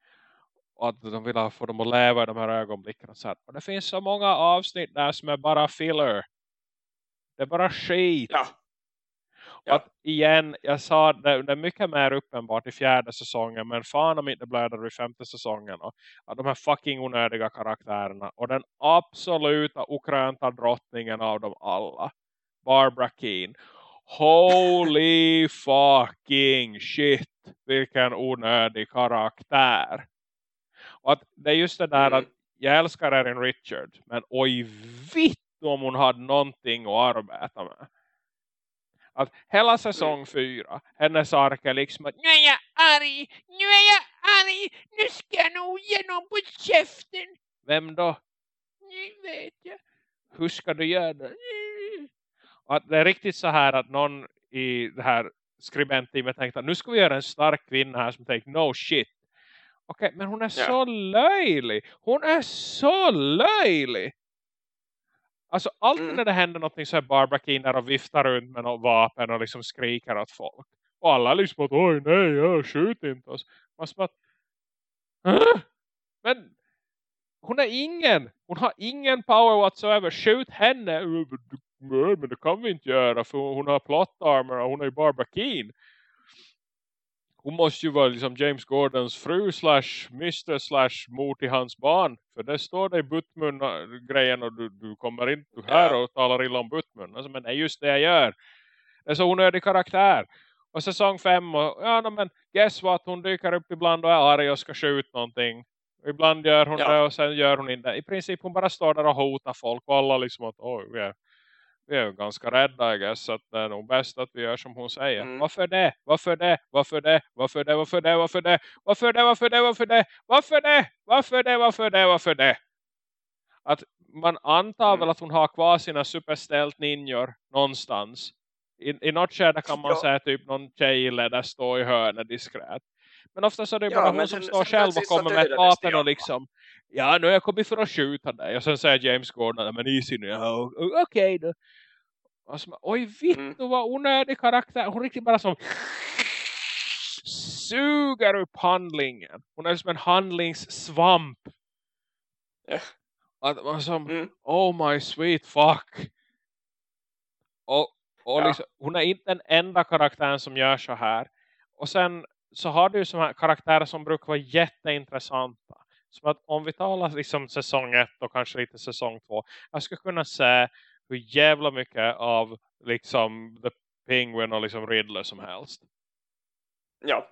och att de ville få dem att leva i de här ögonblicken och, så här. och det finns så många avsnitt där som är bara filler det är bara skit ja. Ja. Att igen, jag sa det, det är mycket mer uppenbart i fjärde säsongen. Men fan om inte blöder i femte säsongen. Och, att de här fucking onödiga karaktärerna. Och den absoluta okrönta drottningen av dem alla. Barbara Keane. Holy fucking shit. Vilken onödig karaktär. Och att det är just det där mm. att jag älskar Erin Richard. Men oj vitt om hon hade någonting att arbeta med. Att hela säsong fyra, hennes ark är liksom att nu är jag arg, nu är jag arg, nu ska jag nog ge någon på käften. Vem då? Nu vet jag. Hur ska du göra det? Att det är riktigt så här att någon i det här skribentteamet tänkte att nu ska vi göra en stark kvinna här som tänkte no shit. Okej, okay, men hon är ja. så löjlig. Hon är så löjlig. Alltså alltid mm. när det händer någonting så är Barbara Keane och viftar runt med något vapen och liksom skriker åt folk. Och alla liksom att oj nej, ja, skjut inte oss. Man som att, Hå? men hon är ingen. Hon har ingen power whatsoever. Skjut henne. Men det kan vi inte göra för hon har plot armor och hon är ju Barbara Keane hon måste ju vara liksom James Gordons fru slash mister slash mor till hans barn. För det står det i Buttmun-grejen och du, du kommer inte här och talar illa om Buttmun. Alltså, men det är just det jag gör. Det är så onödig karaktär. Och säsong fem och ja no, men guess what hon dyker upp ibland och är arg och ska skjuta någonting. Och ibland gör hon ja. det och sen gör hon inte. I princip hon bara står där och hotar folk och alla liksom att oj vi är är ganska rädda I guess, att det är nog bäst att vi gör som hon säger. Mm. Varför det? Varför det? Varför det? Varför det? Varför det? Varför det? Varför det? Varför det? Varför det? Varför det? Varför det? Varför det? Varför det? Att man antar mm. väl att hon har kvar sina superställt ninjor någonstans. I, i något skede kan man ja. säga typ någon tjej där står i hörnet diskret. Men ofta så är det ja, bara hon som står själv och kommer med ett vapen och liksom ja nu har jag kommit för att skjuta dig. Och sen säger James Gordon, men easy nu. Ja, Okej okay, då. Alltså, oj vitt mm. vad onödig karaktär. Hon riktigt bara som suger upp handlingen. Hon är som en handlingssvamp. Yeah. Att man som, mm. oh my sweet fuck. Och, och ja. liksom, hon är inte den enda karaktären som gör så här. Och sen så har du sådana här karaktärer som brukar vara jätteintressanta. Som att om vi talar liksom säsong ett och kanske lite säsong två. Jag skulle kunna säga hur jävla mycket av liksom The Penguin och liksom Riddler som helst. Ja.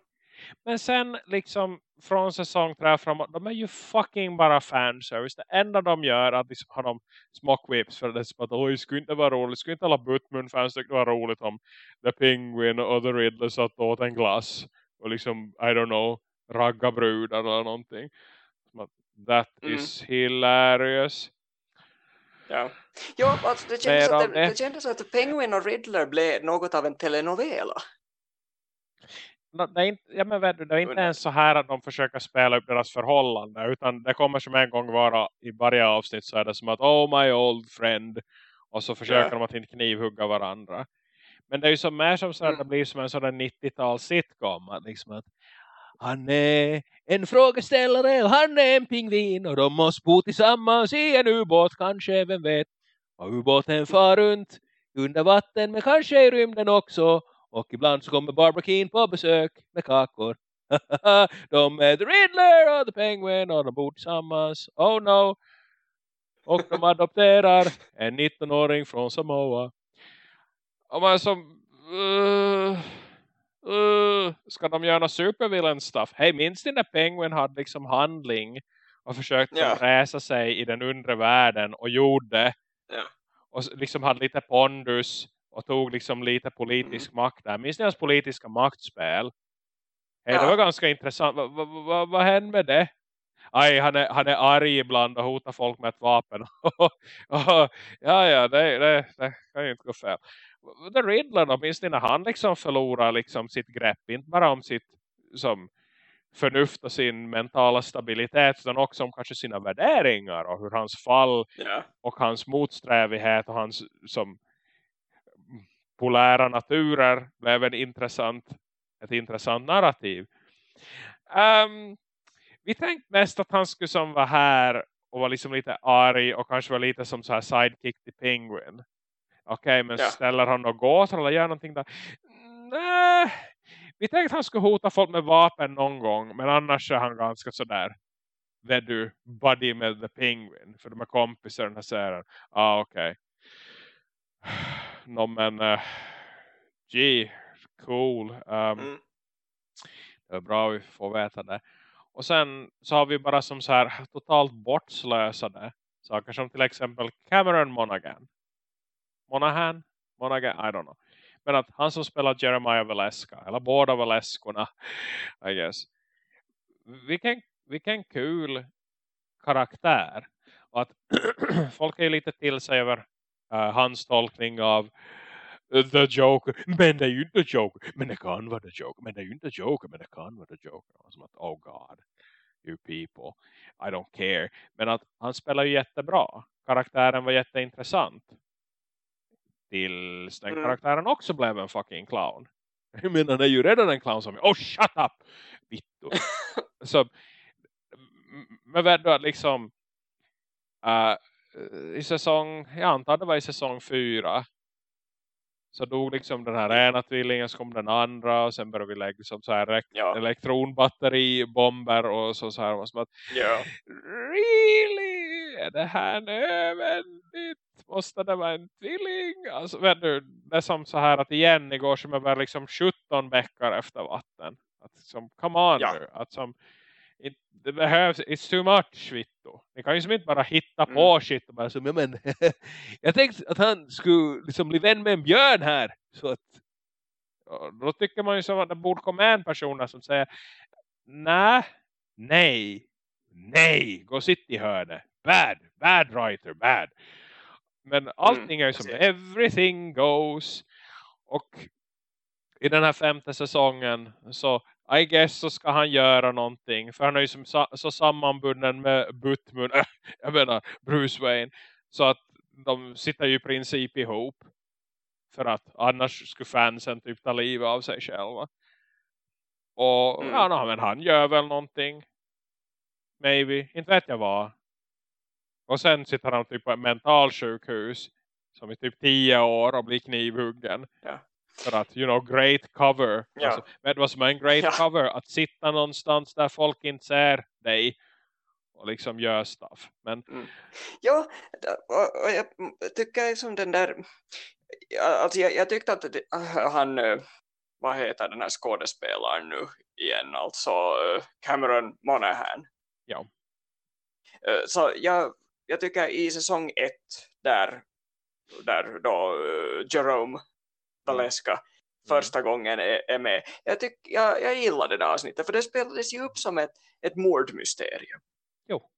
Men sen liksom från säsong 3 framåt, de är ju fucking bara fanservice. Det enda de gör är att liksom har de små quips för det är som att oj, skulle inte vara roligt. Skulle inte alla Buttmun-fans tycka det var roligt om The Penguin och The Riddler satt åt en glass och liksom, I don't know, ragga brudar eller någonting. That mm. is hilarious. Ja, ja alltså det, kändes att det, det kändes att Penguin och Riddler blev något av en telenovela. No, det är inte, ja, men vet du, det är inte ens så här att de försöker spela upp deras förhållande utan det kommer som en gång vara i varje avsnitt så är det som att oh my old friend och så försöker ja. de att inte knivhugga varandra. Men det är ju som mer som så att mm. det blir som en sån 90-tals sitcom att liksom att han är en frågeställare och han är en pingvin och de måste bo tillsammans i en ubåt kanske, vem vet. Och ubåten far runt under vatten men kanske i rymden också. Och ibland så kommer Barbara Keane på besök med kakor. de är The Riddler och The Penguin och de bor tillsammans. Oh no. Och de adopterar en 19-åring från Samoa. Om man som... Uh, uh, ska de göra supervillain stuff? Hej, minns ni när Penguin hade liksom handling och försökte ja. resa sig i den undre världen och gjorde ja. och liksom hade lite pondus och tog liksom lite politisk mm. makt där. Minns ni hans politiska maktspel? Hej, ja. det var ganska intressant. Vad va, va, vad hände med det? Aj, han är, han är arg ibland och hotar folk med ett vapen. ja, ja, det, det, det kan ju inte gå fel. The Riddler ni när han liksom förlorar liksom sitt grepp, inte bara om sitt som förnuft och sin mentala stabilitet utan också om kanske sina värderingar och hur hans fall yeah. och hans motsträvighet och hans som polära naturer blev en intressant, ett intressant narrativ. Um, vi tänkte mest att han skulle som vara här och vara liksom lite arg och kanske vara lite som så här sidekick till Penguin. Okej, okay, men ja. ställer han och gåtor eller gör någonting där? Nej, vi tänkte att han skulle hota folk med vapen någon gång. Men annars är han ganska sådär. Vet du, buddy med the penguin. För de är kompisar den här serien. Ja, ah, okej. Okay. No, men... Uh, gee, cool. Um, mm. Det är bra vi får veta det. Och sen så har vi bara som så här totalt bortslösade saker som till exempel Cameron Monaghan. Monahan, Monaghan, I don't know. Men att han som spelar Jeremiah Valeska, eller båda Valeskorna, I guess. Vilken, vilken kul karaktär. Och att folk är lite till sig över uh, hans tolkning av The Joker. Men det är ju inte Joker. Men det kan vara The Joker. Men det är ju inte Joker. Men det kan vara The Joker. Som att, oh god. You people. I don't care. Men att han spelar ju jättebra. Karaktären var jätteintressant. Tills den mm. karaktären också blev en fucking clown. Jag menar, han är ju redan en clown som, oh shut up! Vittu. Så, men vad liksom uh, i säsong, jag antar det var i säsong fyra så dog liksom den här ena tvillingen så kom den andra och sen började vi lägga liksom så här ja. elektronbatteri, bomber och så, så här och som att ja. really är det här nödvändigt måste det vara en tvilling alltså vet du, det är som så här att igen igår som jag var liksom 17 veckor efter vatten att som, come on ja. nu att som det behövs, it's too much Vittu. Ni kan ju som inte bara hitta mm. på shit och bara som, ja men jag tänkte att han skulle liksom bli vän med en björn här. Så att då tycker man ju som att det borde komma en person som säger nej, nej, nej, gå sitt i hörnet. Bad, bad writer, bad. Men mm, allting är ju som everything goes. Och i den här femte säsongen så i guess så ska han göra någonting. För han är ju som så, så sammanbunden med Butmun, äh, jag menar Bruce Wayne. Så att de sitter ju i princip ihop. För att annars skulle fansen typ ta livet av sig själva. Och mm. ja, no, men han gör väl någonting. Maybe, inte vet jag vad. Och sen sitter han typ på ett mentalsjukhus. Som i typ tio år och blir knivhuggen. Ja. För att, you know, great cover. Ja. Alltså, vet du vad som är en great ja. cover? Att sitta någonstans där folk inte ser dig. Och liksom gör stuff. Men... Mm. Ja, och, och jag tycker liksom den där... Alltså jag, jag tyckte att han... Eh, vad heter den här skådespelaren nu igen? Alltså eh, Cameron Monaghan. Ja. Eh, så jag, jag tycker i säsong ett där, där då Jerome Valeska mm. första mm. gången är, är, med. Jag, tyck, jag, jag gillar det där avsnittet för det spelades ju upp som ett, ett mordmysterium. Jo.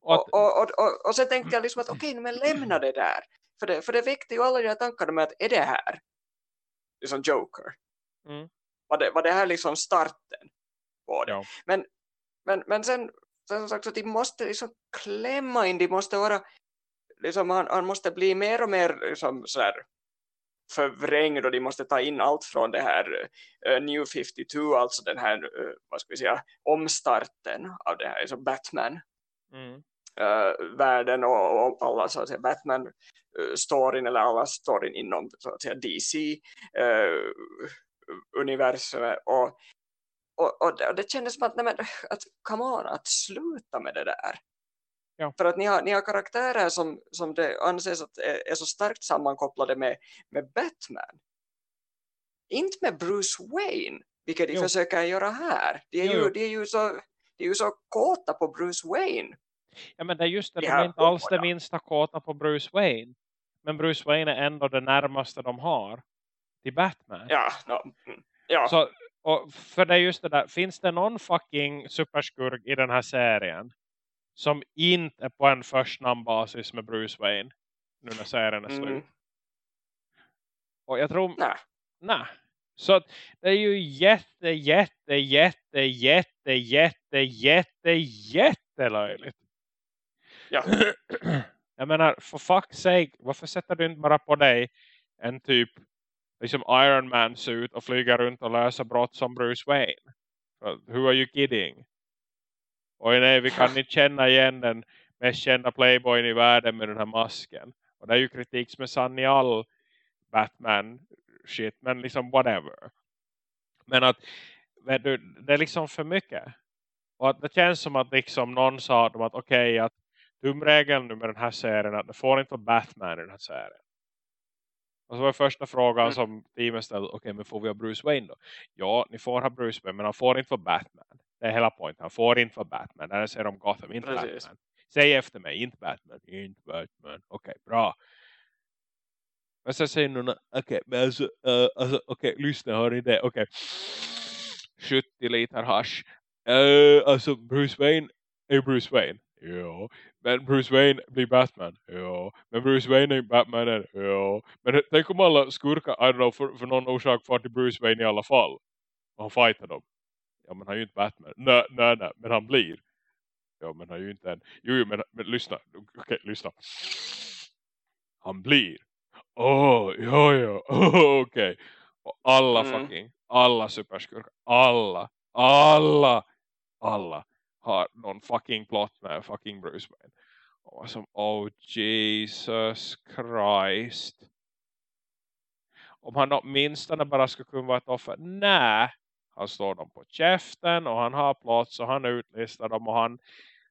Och, att... och, och, och, och, så tänkte jag liksom att okej, okay, men lämna det där. För det, för det väckte ju alla de här tankarna med att är det här liksom Joker? Mm. Var, det, var det här liksom starten på det? Ja. Men, men, men sen, sen som sagt så de måste liksom klämma in, de måste vara liksom, han, han måste bli mer och mer liksom, så här, förvrängd och de måste ta in allt från det här uh, New 52, alltså den här uh, vad ska vi säga, omstarten av det här, alltså Batman mm. uh, världen och, och, alla så att säga Batman storyn eller alla storyn inom så att säga DC universum och och, och, det, och det kändes som att, nej men, att come on, att sluta med det där. Ja. För att ni har, ni har karaktärer som, som det anses att är, är så starkt sammankopplade med, med Batman. Inte med Bruce Wayne, vilket de jo. försöker göra här. De är, ju, de, är ju så, de är ju så kåta på Bruce Wayne. Ja men det är just det, de, de är inte alls det minsta kåta på Bruce Wayne. Men Bruce Wayne är ändå det närmaste de har till Batman. Ja, no. Mm, ja. Så, och för det är just det där, finns det någon fucking superskurk i den här serien som inte är på en förstnamnbasis med Bruce Wayne nu när serien är slut. Mm. Och jag tror... Nej. Nej. Så det är ju jätte, jätte, jätte, jätte, jätte, jätte, jättelöjligt. Ja. Jag menar, för fuck's sake, varför sätter du inte bara på dig en typ liksom Iron Man suit och flyger runt och löser brott som Bruce Wayne? Who are you kidding? Och nej, vi kan inte känna igen den mest kända playboyen i världen med den här masken. Och det är ju kritik som är sann i all Batman shit, men liksom whatever. Men att du, det är liksom för mycket. Och att det känns som att liksom någon sa att okej okay, att tumregeln nu med den här serien att det får inte vara Batman i den här serien. Och så var första frågan mm. som teamet ställde, okej okay, men får vi ha Bruce Wayne då? Ja, ni får ha Bruce Wayne men han får inte vara Batman. Det är hela poängen. Han får inte vara Batman. Där säger de Gotham, inte Precis. Batman. Säg efter mig, inte Batman. Inte Batman. Okej, okay, bra. Men sen säger någon, okej, okay, men alltså, uh, alltså okej, okay, lyssna, hör ni det? Okej, okay. 70 liter hash. Uh, alltså Bruce Wayne är Bruce Wayne. Ja. Men Bruce Wayne blir Batman. Ja. Men Bruce Wayne är Batman. Ja. Men tänk om alla skurkar, I don't know, för, för någon orsak far till Bruce Wayne i alla fall. Och han fightar dem. Ja men han är ju inte Batman. Nej, nej, nej. Men han blir. Ja men han är ju inte en. Jo, jo men, men lyssna. Okej, okay, lyssna. Han blir. Åh, oh, ja, ja. Oh, Okej. Okay. Och alla mm. fucking. Alla superskurkar. Alla. Alla. Alla har någon fucking plot med fucking Bruce Wayne. Och som, oh Jesus Christ. Om han åtminstone bara skulle kunna vara ett offer. Nej, han står dem på käften och han har plats och han utlistar dem och han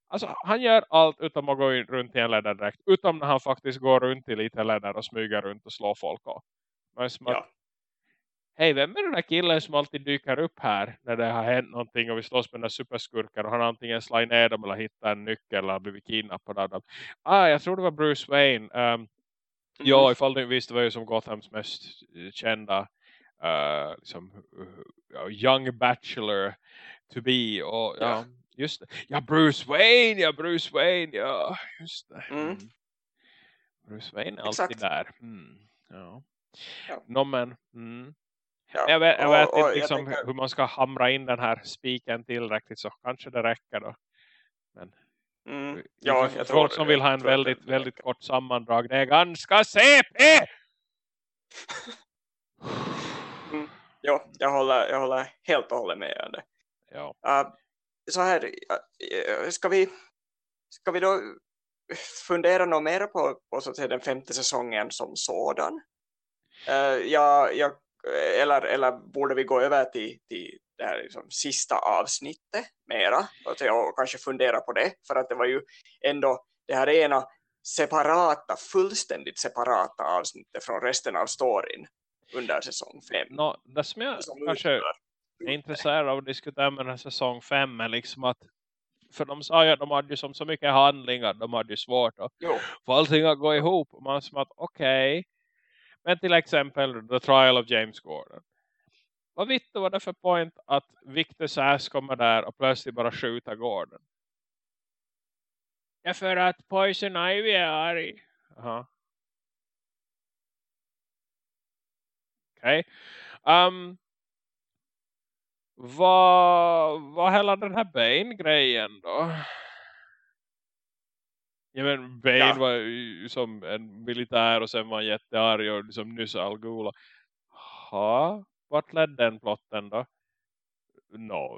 Alltså han gör allt utom att gå in runt i en läderdräkt. Utom när han faktiskt går runt i lite läder och smyger runt och slår folk av. Men som ja. Hej, vem är den där killen som alltid dyker upp här när det har hänt någonting och vi slåss med den där superskurken och han antingen slagit ner dem eller hittat en nyckel eller blivit kidnappad Ah, jag tror det var Bruce Wayne. Um, mm. Ja, ifall du visste var ju som Gothams mest kända uh, liksom, uh, young bachelor to be och ja, ja just det. Ja, Bruce Wayne, ja Bruce Wayne, ja just det. Mm. Mm. Bruce Wayne är alltid Exakt. där. Mm. Ja. Ja. No, men, mm. Ja. Jag vet, jag vet och, inte liksom tänker... hur man ska hamra in den här spiken tillräckligt så kanske det räcker då. Men mm. ja, jag folk som vill ha en väldigt, väldigt kort sammandrag det är ganska CP! mm. Ja, jag håller, jag håller helt och hållet med det. Ja. Uh, så här, ska vi, ska vi då fundera något mer på, på så att säga, den femte säsongen som sådan? Uh, jag, jag eller, eller borde vi gå över till, till det här liksom sista avsnittet mera och, och kanske fundera på det för att det var ju ändå det här ena separata, fullständigt separata avsnittet från resten av storyn under säsong 5. No, det som jag som kanske är intresserad av att diskutera med den här säsong 5 är liksom att för de sa ju att de hade ju som så mycket handlingar de hade ju svårt att jo. få allting att gå ihop och man som att okej okay, men till exempel The Trial of James Gordon. Vad vitt var det för point att Victor Sass kommer där och plötsligt bara skjuter Gordon? Ja, för att Poison Ivy är arg. Aha. Okej. Okay. Um, vad, vad hela den här Bane-grejen då? Ja men Bane ja. var ju som en militär och sen var han jättearg och liksom nyss Al Ghul. Ha, vart ledde den plotten då? No.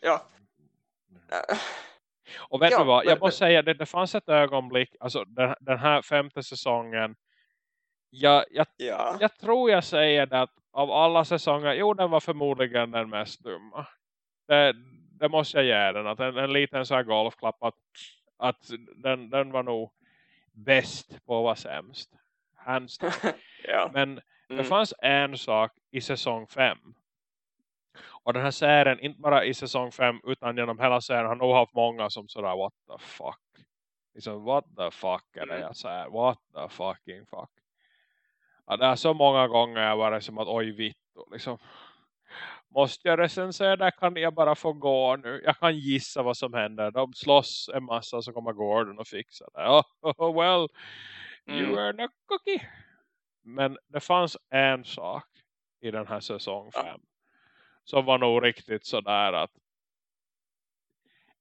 Ja. Och vet ja, du vad, jag men, måste säga det, det fanns ett ögonblick, alltså den, den här femte säsongen jag, jag, ja. jag tror jag säger det att av alla säsonger, jo den var förmodligen den mest dumma. Det, det måste jag ge den, att en, en liten så här golfklapp att att den, den var nog bäst på att vara sämst. Hands ja. Men mm. det fanns en sak i säsong 5. Och den här serien, inte bara i säsong 5 utan genom hela serien har nog haft många som sådär, what the fuck. Liksom, what the fuck är det mm. jag säger? What the fucking fuck. Ja, det är så många gånger jag varit som att, oj vitt. Liksom, måste jag recensera där kan jag bara få gå nu. Jag kan gissa vad som händer. De slåss en massa så kommer Gordon och fixa det. Oh, oh well, mm. you are a cookie. Men det fanns en sak i den här säsong 5 ja. som var nog riktigt sådär att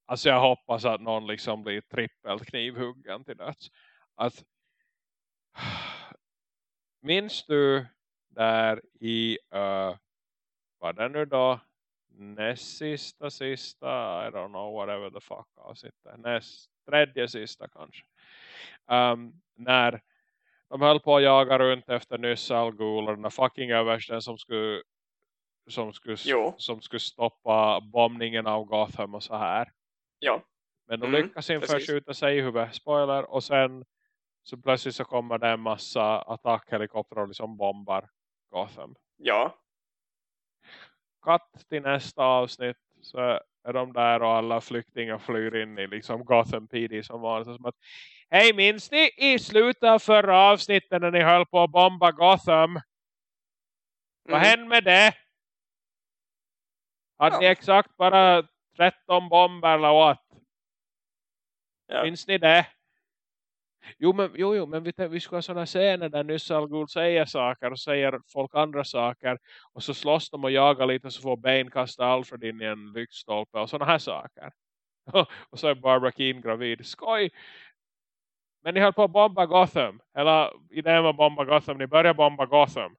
alltså jag hoppas att någon liksom blir trippelt knivhuggen till döds. Att minns du där i uh, var det nu då näst sista, sista, I don't know, whatever the fuck avsnittet. Näst, tredje sista kanske. Um, när de höll på att jaga runt efter nyss den fucking översten som skulle som skulle, som skulle stoppa bombningen av Gotham och så här. Ja. Men de mm, lyckas inför skjuta sig i huvudet. Spoiler. Och sen så plötsligt så kommer det en massa attackhelikoptrar och liksom bombar Gotham. Ja katt till nästa avsnitt så är de där och alla flyktingar flyr in i liksom Gotham PD som var som att Hej minns ni i slutet av förra avsnittet när ni höll på att bomba Gotham? Mm. Vad hände med det? Hade ja. ni exakt bara 13 bomber eller vad? Ja. Minns ni det? Jo, men, jo, jo, men vi, vi skulle ha sådana scener där nyss Al säger saker och säger folk andra saker. Och så slåss de och jagar lite så får Bane kasta Alfred in i en lyktstolpe och sådana här saker. och så är Barbara Keane gravid. Skoj! Men ni höll på att bomba Gotham. Eller idén var bomba Gotham. Ni började bomba Gotham.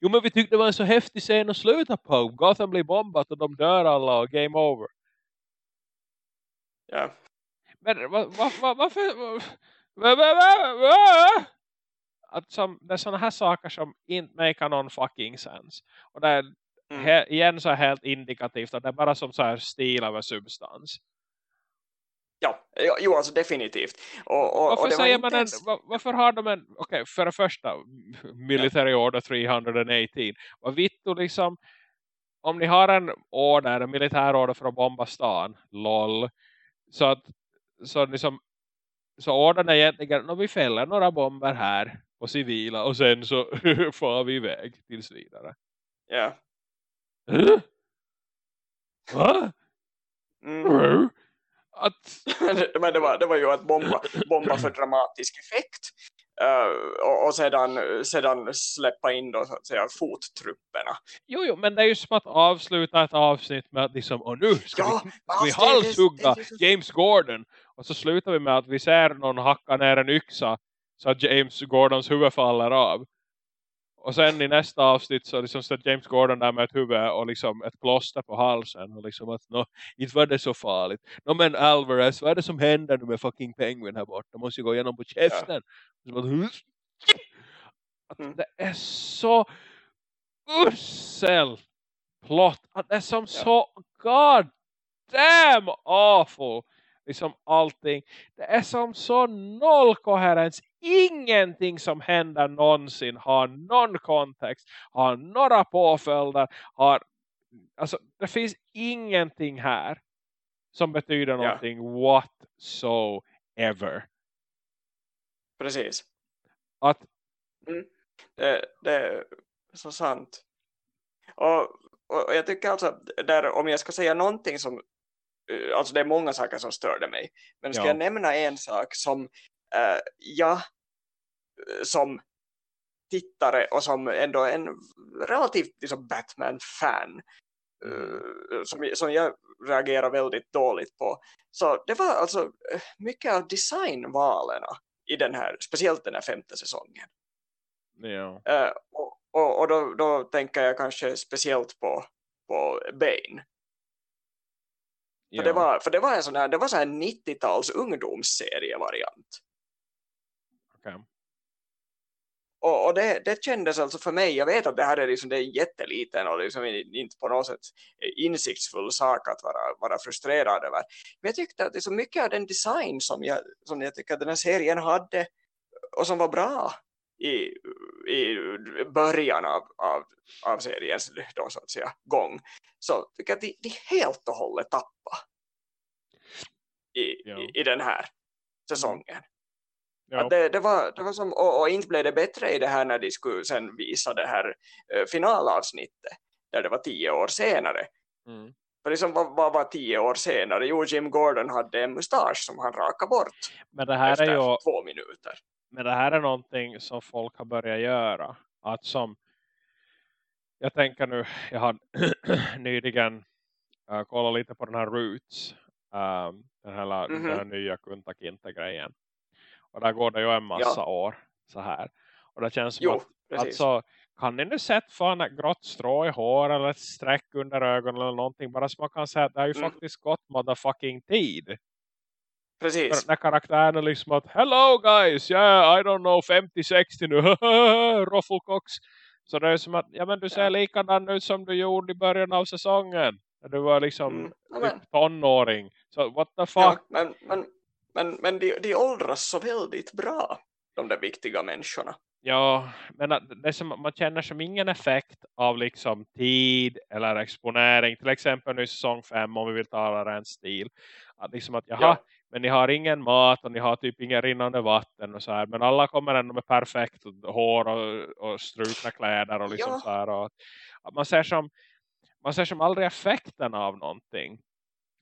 Jo men vi tyckte det var en så häftig scen att sluta på. Gotham blir bombat och de dör alla och game over. Ja. Men va, va, va, varför... Va, va, va, va? Att som, det är sådana här saker som inte make någon fucking sense. Och det är mm. he, igen så helt indikativt att det är bara som så här stil över substans. Ja, jo alltså definitivt. Och, och, varför, och säger man en, var, varför har de en, okej okay, för det första, military ja. order 318. Vad vitt du liksom, om ni har en order, en militär order för att bomba stan, lol. Så att, så liksom, så ordern är egentligen, vi fäller några bomber här på civila och sen så får vi iväg tills vidare. Ja. Huh? Va? Mm att... Men det var, det var ju att bomba, bomba för dramatisk effekt. Uh, och, och, sedan, sedan släppa in då så att säga fottrupperna. Jo, jo, men det är ju som att avsluta ett avsnitt med att liksom, och nu ska ja, vi, vi halshugga James Gordon. Och så slutar vi med att vi ser någon hacka ner en yxa så att James Gordons huvud faller av. Och sen i nästa avsnitt så liksom står James Gordon där med ett huvud och liksom ett plåster på halsen. Och liksom att, no, inte var det så farligt. No, men Alvarez, vad är det som händer nu med fucking Penguin här borta? Måste ju gå igenom på käften. Ja. Att, mm. Det är så usel plot. Att det är som ja. så god damn awful. Liksom allting. Det är som så noll koherens ingenting som händer någonsin har någon kontext, har några påföljder, har, alltså det finns ingenting här som betyder ja. någonting whatsoever. Precis. Att mm. det, det är så sant. Och, och jag tycker alltså, där, om jag ska säga någonting som alltså det är många saker som störde mig. Men ska ja. jag nämna en sak som uh, jag som tittare och som ändå en relativt liksom Batman-fan uh, som, som jag reagerar väldigt dåligt på. Så det var alltså mycket av designvalerna i den här, speciellt den här femte säsongen. Ja. Uh, och och, och då, då tänker jag kanske speciellt på, på Bane. För, det var, för det var en sån här, det var så här 90-tals ungdomsserievariant. Okay. Och, och det, det kändes alltså för mig, jag vet att det här är, liksom, det är jätteliten och liksom inte på något sätt insiktsfull sak att vara, vara frustrerad över. Men jag tyckte att det är så mycket av den design som jag, som jag tycker att den här serien hade och som var bra i, i början av, av, av seriens då, så att säga, gång. Så tycker jag att de, de helt och hållet tappade i, ja. i, i den här säsongen. Att det, det, var, det var som, och, och, inte blev det bättre i det här när de skulle sen visa det här uh, finalavsnittet där det var tio år senare. Mm. För liksom, vad, vad var tio år senare? Jo, Jim Gordon hade en mustasch som han rakade bort men det här efter är ju, två minuter. Men det här är någonting som folk har börjat göra. Att som, jag tänker nu, jag har nyligen uh, kollat lite på den här Roots. Um, den, här, mm -hmm. den här nya Kunta Kinte-grejen. Och där går det ju en massa ja. år så här. Och det känns som jo, att alltså, kan ni nu sätta fan ett grått strå i hår eller ett streck under ögonen eller någonting. Bara så man kan säga att det har ju mm. faktiskt gått motherfucking tid. Precis. För när karaktären är liksom att Hello guys, yeah I don't know 50-60 nu, Roffelcox. Så det är som att, ja men du ser ja. likadan ut som du gjorde i början av säsongen. När du var liksom mm. ja, typ tonåring. Så what the fuck? Ja, men, men men, men de, de åldras så väldigt bra. de där viktiga människorna. Ja, men det som, man känner som ingen effekt av liksom tid eller exponering. Till exempel nu i säsong 5 om vi vill tala en stil. Att liksom att, jaha, ja. Men ni har ingen mat och ni har typ ingen rinnande vatten och så här. Men alla kommer ändå med perfekt hår och, och strukna kläder och liksom ja. så här. Och, man ser som man ser som aldrig effekten av någonting.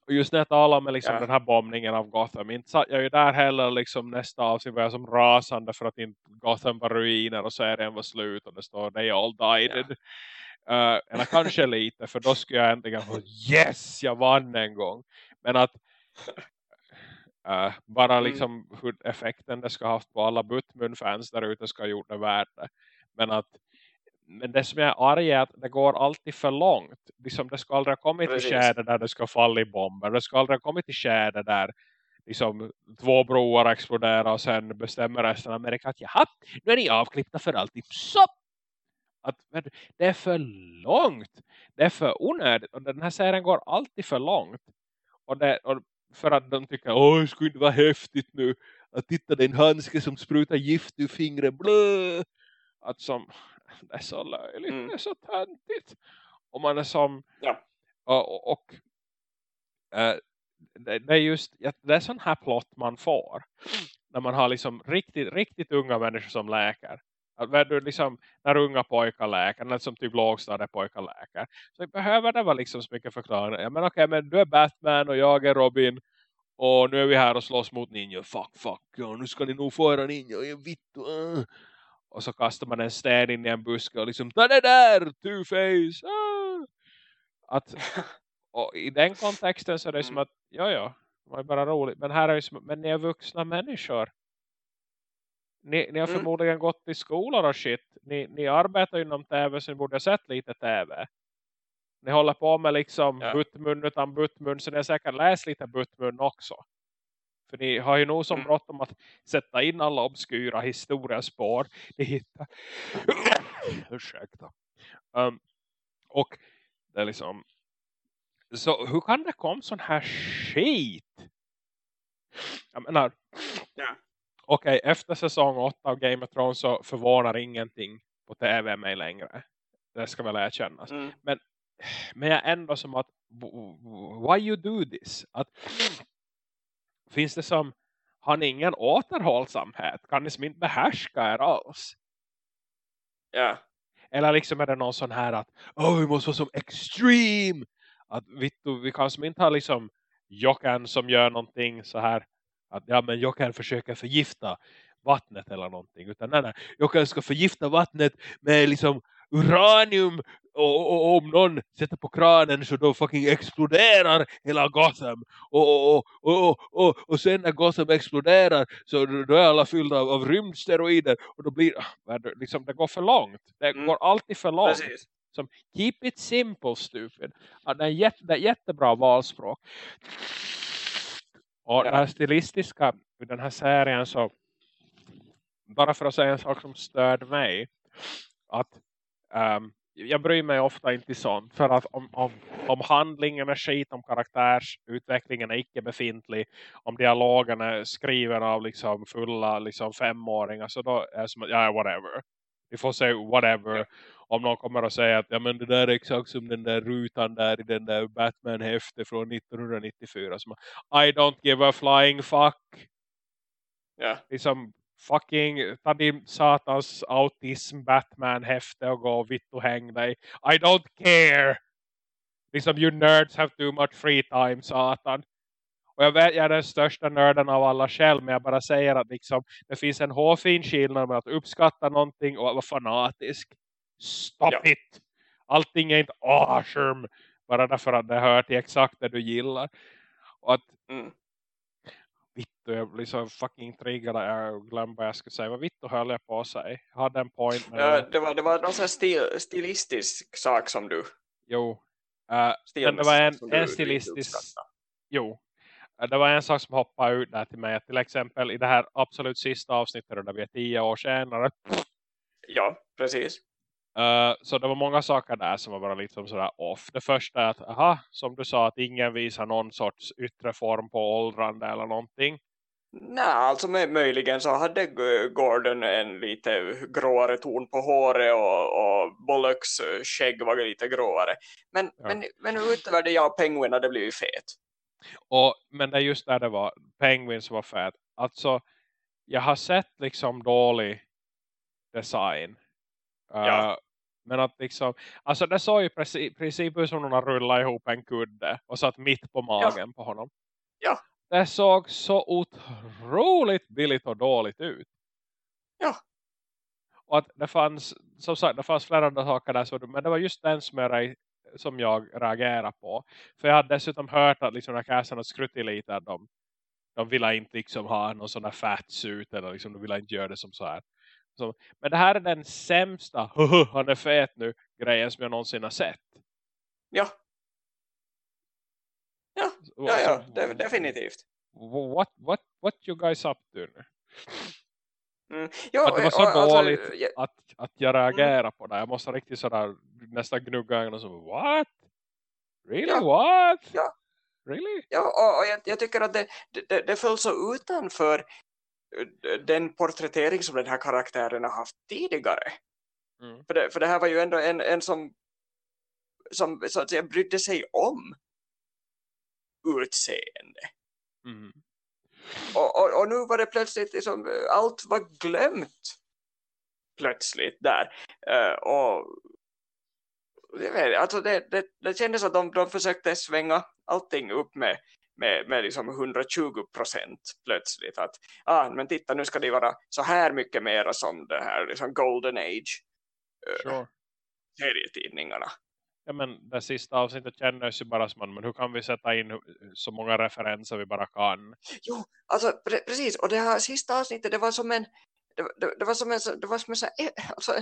Och just när jag talar om liksom ja. den här bombningen av Gotham. Inte satt jag ju där heller liksom nästa avsnitt var jag som rasande för att inte Gotham var ruiner och serien var slut. Och det står they all died. Ja. Uh, eller kanske lite för då skulle jag äntligen få yes jag vann en gång. Men att uh, bara mm. liksom hur effekten det ska ha haft på alla Buttmun-fans där ute ska ha gjort det värt det. Men att men det som jag är arg är att det går alltid för långt. Liksom det ska aldrig ha kommit till skäde där det ska falla i bomber. Det ska aldrig ha kommit till skäde där liksom, två broar exploderar och sen bestämmer resten av Amerika att jaha, nu är ni avklippta för alltid. Så! Att, det är för långt. Det är för onödigt. Och den här serien går alltid för långt. Och, det, och för att de tycker, åh det skulle inte vara häftigt nu. Att titta det är en handske som sprutar gift ur fingret. Blö! Att som, det är så löjligt, mm. det är så töntigt. Och man är som ja. och, och äh, det, det, är just det är sån här plott man får när man har liksom riktigt, riktigt unga människor som läkare. Att du liksom, när unga pojkar läker, eller som typ lågstadiepojkar läker. Så behöver det vara liksom så mycket förklaring. Ja, men okej, okay, men du är Batman och jag är Robin. Och nu är vi här och slåss mot ninja. Fuck, fuck. Ja, nu ska ni nog få era ninja. Jag vitt. Uh. Och så kastar man en sten in i en buske och liksom, ta det där, two-face. Ah! Att, och i den kontexten så är det som mm. att, ja ja, det var bara roligt. Men här är det som, men ni är vuxna människor. Ni, ni har mm. förmodligen gått i skolor och shit. Ni, ni arbetar inom tv så ni borde ha sett lite tv. Ni håller på med liksom ja. buttmun utan buttmun så ni har säkert läst lite buttmun också. För ni har ju nog som mm. bråttom att sätta in alla obskyra historiespår ni hittar. Ursäkta. Um, och det är liksom så hur kan det komma sån här skit? Jag menar ja. Okej, okay, efter säsong 8 av Game of Thrones så förvånar ingenting på tv mig längre. Det ska väl erkännas. Mm. Men, men jag är ändå som att why you do this? Att finns det som har ni ingen återhållsamhet? Kan ni som inte behärska er alls? Ja. Eller liksom är det någon sån här att oh, vi måste vara som extreme. Att vi, vi kan som inte ha liksom Jokan som gör någonting så här. Att ja men Jokan försöker förgifta vattnet eller någonting. Utan nej, nej. Jokan ska förgifta vattnet med liksom uranium och, och, om någon sätter på kranen så då fucking exploderar hela Gotham och, och, och, och, och, sen när Gotham exploderar så då är alla fyllda av, av rymdsteroider och då blir ah, liksom, det går för långt det mm. går alltid för långt Som, keep it simple stupid ja, det, är jätte, det är jättebra valspråk och ja. det här stilistiska i den här serien så bara för att säga en sak som störde mig att um, jag bryr mig ofta inte sånt. För att om, om, om handlingen är skit, om karaktärsutvecklingen är icke befintlig, om dialogen är skriven av liksom fulla liksom femåringar, så då är det som att, ja, whatever. Vi får se whatever. Om någon kommer att säga att ja, men det där är exakt som den där rutan där i den där Batman-häftet från 1994. Som, I don't give a flying fuck. Ja. Liksom, fucking ta din satans autism Batman häfte och gå och vitt och häng dig. I don't care. Liksom you nerds have too much free time satan. Och jag vet jag är den största nörden av alla själv. Men jag bara säger att liksom, det finns en hårfin skillnad med att uppskatta någonting och vara fanatisk. Stop ja. it! Allting är inte awesome. Bara därför att det hör till exakt det du gillar. Och att mm. Vittu, jag blir så fucking triggad jag glömde vad jag skulle säga. Vad Vittu höll jag på säga? Jag hade en point. Med ja, det, var, det var någon sån stil, stilistisk sak som du... Jo. Uh, men det var en, en stilistisk... Jo. Uh, det var en sak som hoppade ut där till mig. Till exempel i det här absolut sista avsnittet där vi är tio år senare. Ja, precis. Uh, så det var många saker där som var bara liksom sådär off. Det första är att, aha, som du sa, att ingen visar någon sorts yttre form på åldrande eller någonting. Nej, alltså möjligen så hade Gordon en lite gråare ton på håret och, och Bollocks skägg var lite gråare. Men, ja. men, men utöver det, ja, Penguin hade blivit fet. Och, men det är just där det var Penguin som var fet. Alltså, jag har sett liksom dålig design. Ja. Uh, men att liksom, alltså det såg ju i princip ut som någon rullade ihop en kudde och satt mitt på magen ja. på honom. Ja. Det såg så otroligt billigt och dåligt ut. Ja. Och att det fanns, som sagt, det fanns flera andra saker där, så, men det var just den som jag, som jag reagerade på. För jag hade dessutom hört att liksom, när Cassan och skrutit lite att de, de ville inte liksom ha någon sån där fatsuit eller liksom, de ville inte göra det som så här. Så, men det här är den sämsta, han är fet nu, grejen som jag någonsin har sett. Ja. Ja, ja, ja definitivt. What, what, what you guys up to nu? Mm. Jo, att det var så alltså, dåligt jag, att, att jag reagerar mm. på det. Jag måste riktigt sådär nästan gnugga ögonen som, what? Really, ja. what? Ja. Really? Ja, och, och jag, jag, tycker att det, det, det föll så utanför den porträttering som den här karaktären har haft tidigare. Mm. För, det, för det här var ju ändå en, en som, som så att säga brydde sig om utseende. Mm. Och, och, och, nu var det plötsligt liksom, allt var glömt plötsligt där. Uh, och jag vet, alltså det, det, det kändes att de, de försökte svänga allting upp med med, med liksom 120 procent plötsligt. Att, ah, men titta, nu ska det vara så här mycket mer som det här liksom golden age uh, sure. serietidningarna. Ja, men det sista avsnittet kändes ju bara som men hur kan vi sätta in så många referenser vi bara kan? Jo, alltså pre precis. Och det här sista avsnittet, det var som en det, det, det var som en, det var som en eh, alltså,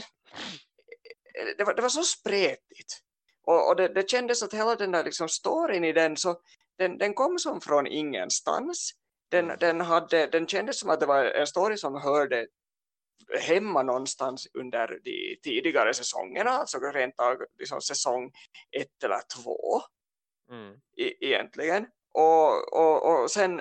det, var, det var så spretigt. Och, och det, det kändes att hela den där liksom storyn i den så den, den kom som från ingenstans. Den, mm. den, hade, den kändes som att det var en story som hörde hemma någonstans under de tidigare säsongerna, alltså rent av liksom säsong ett eller två mm. e egentligen. Och, och, och sen,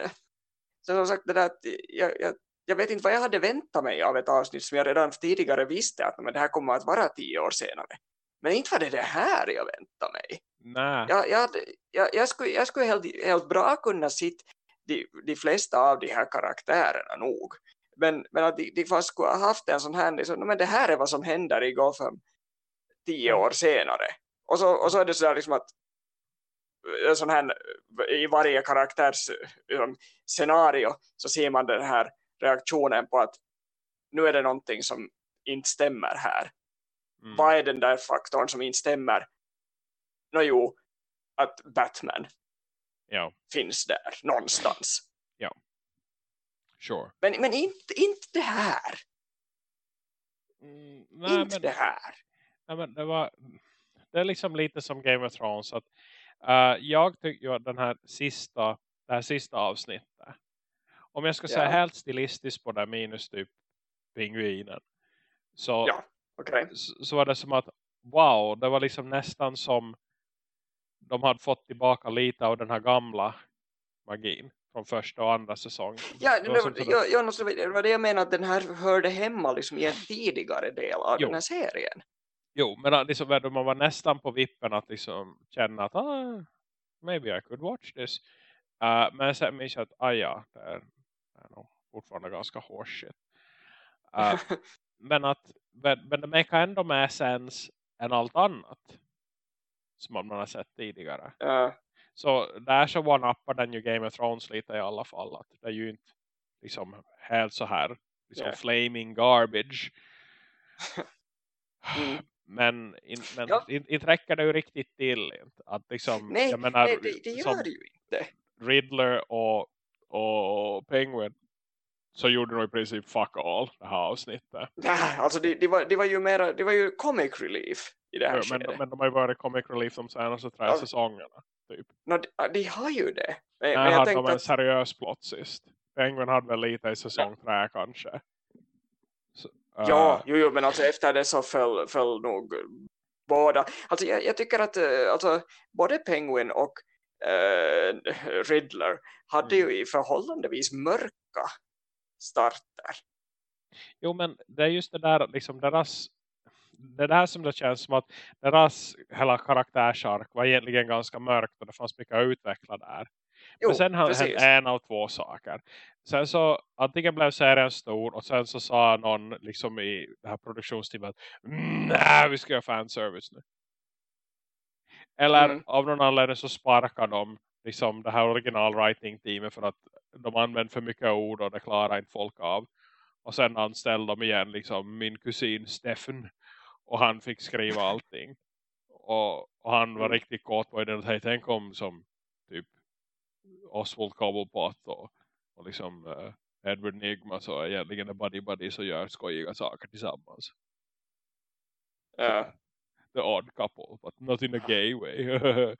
sen som sagt det där att jag, jag, jag, vet inte vad jag hade väntat mig av ett avsnitt som jag redan tidigare visste att men det här kommer att vara tio år senare. Men inte var det det här jag väntade mig. Nej. Jag, jag, jag, jag, skulle, jag skulle helt, helt bra kunna sitta de, de flesta av de här karaktärerna nog. Men, men att de, de fast skulle ha haft en sån här, liksom, men det här är vad som händer i Gotham tio år senare. Och så, och så är det sådär liksom att en sån här, i varje karaktärs um, scenario så ser man den här reaktionen på att nu är det någonting som inte stämmer här. Mm. Vad är den där faktorn som inte stämmer? Nå jo, att Batman ja. finns där någonstans. Sure. Men, men inte, inte det här. Mm, nej, inte men, det här. Nej, men det, var, det är liksom lite som Game of Thrones. Att, uh, jag tycker att den här sista, det här sista avsnittet. Om jag ska säga helt stilistiskt på det minus typ pingvinen. Så, ja, okay. så, så var det som att wow, det var liksom nästan som de hade fått tillbaka lite av den här gamla magin från första och andra säsongen. Ja, det, var, jag, jag, det var det jag menar att den här hörde hemma liksom i en tidigare del av jo. den här serien. Jo, men liksom, man var nästan på vippen att liksom känna att ah, maybe I could watch this. Uh, men sen minns jag att ah, ja, det är, det är nog fortfarande ganska horseshit. Uh, men att men, men det makar ändå med sens än allt annat som man har sett tidigare. Uh. Så där så one-uppar den ju Game of Thrones lite i alla fall. Att det är ju inte liksom helt så här liksom yeah. flaming garbage. mm. Men, in, men ja. inte in, räcker det ju riktigt till. Att liksom, nej, jag menar, nej det, det gör det ju inte. Riddler och, och Penguin så gjorde de i princip fuck all det här avsnittet. Nej, alltså det, det, var, det var ju mera, det var ju comic relief i det här ja, men, men de har ju varit comic relief de senaste tre ja. säsongerna. Typ. No, de, de har ju det. Men, Nej, men jag hade de en att... seriös plott sist. Penguin hade väl lite i säsong ja. 3 kanske. Så, uh... Ja, jo, jo, men alltså efter det så föll, föll nog båda. Alltså jag, jag tycker att uh, alltså, både Penguin och uh, Riddler hade mm. ju i förhållandevis mörka starter. Jo men det är just det där liksom deras det är det här som det känns som att deras hela karaktärsark var egentligen ganska mörkt och det fanns mycket att utveckla där. Jo, Men sen har det en av två saker. Sen så antingen blev serien stor och sen så sa någon liksom i det här produktionsteamet nej vi ska göra fanservice nu. Eller mm. av någon anledning så sparkar de liksom det här original writing teamet för att de använder för mycket ord och det klarar inte folk av. Och sen anställde de igen liksom min kusin Steffen och han fick skriva allting. Och, och han var mm. riktigt kåt på det. Och tänk om som typ Oswald Cobblepot och, och liksom uh, Edward Nigma så egentligen är buddy buddy så gör skojiga saker tillsammans. Ja. The odd couple, but not in a gay way.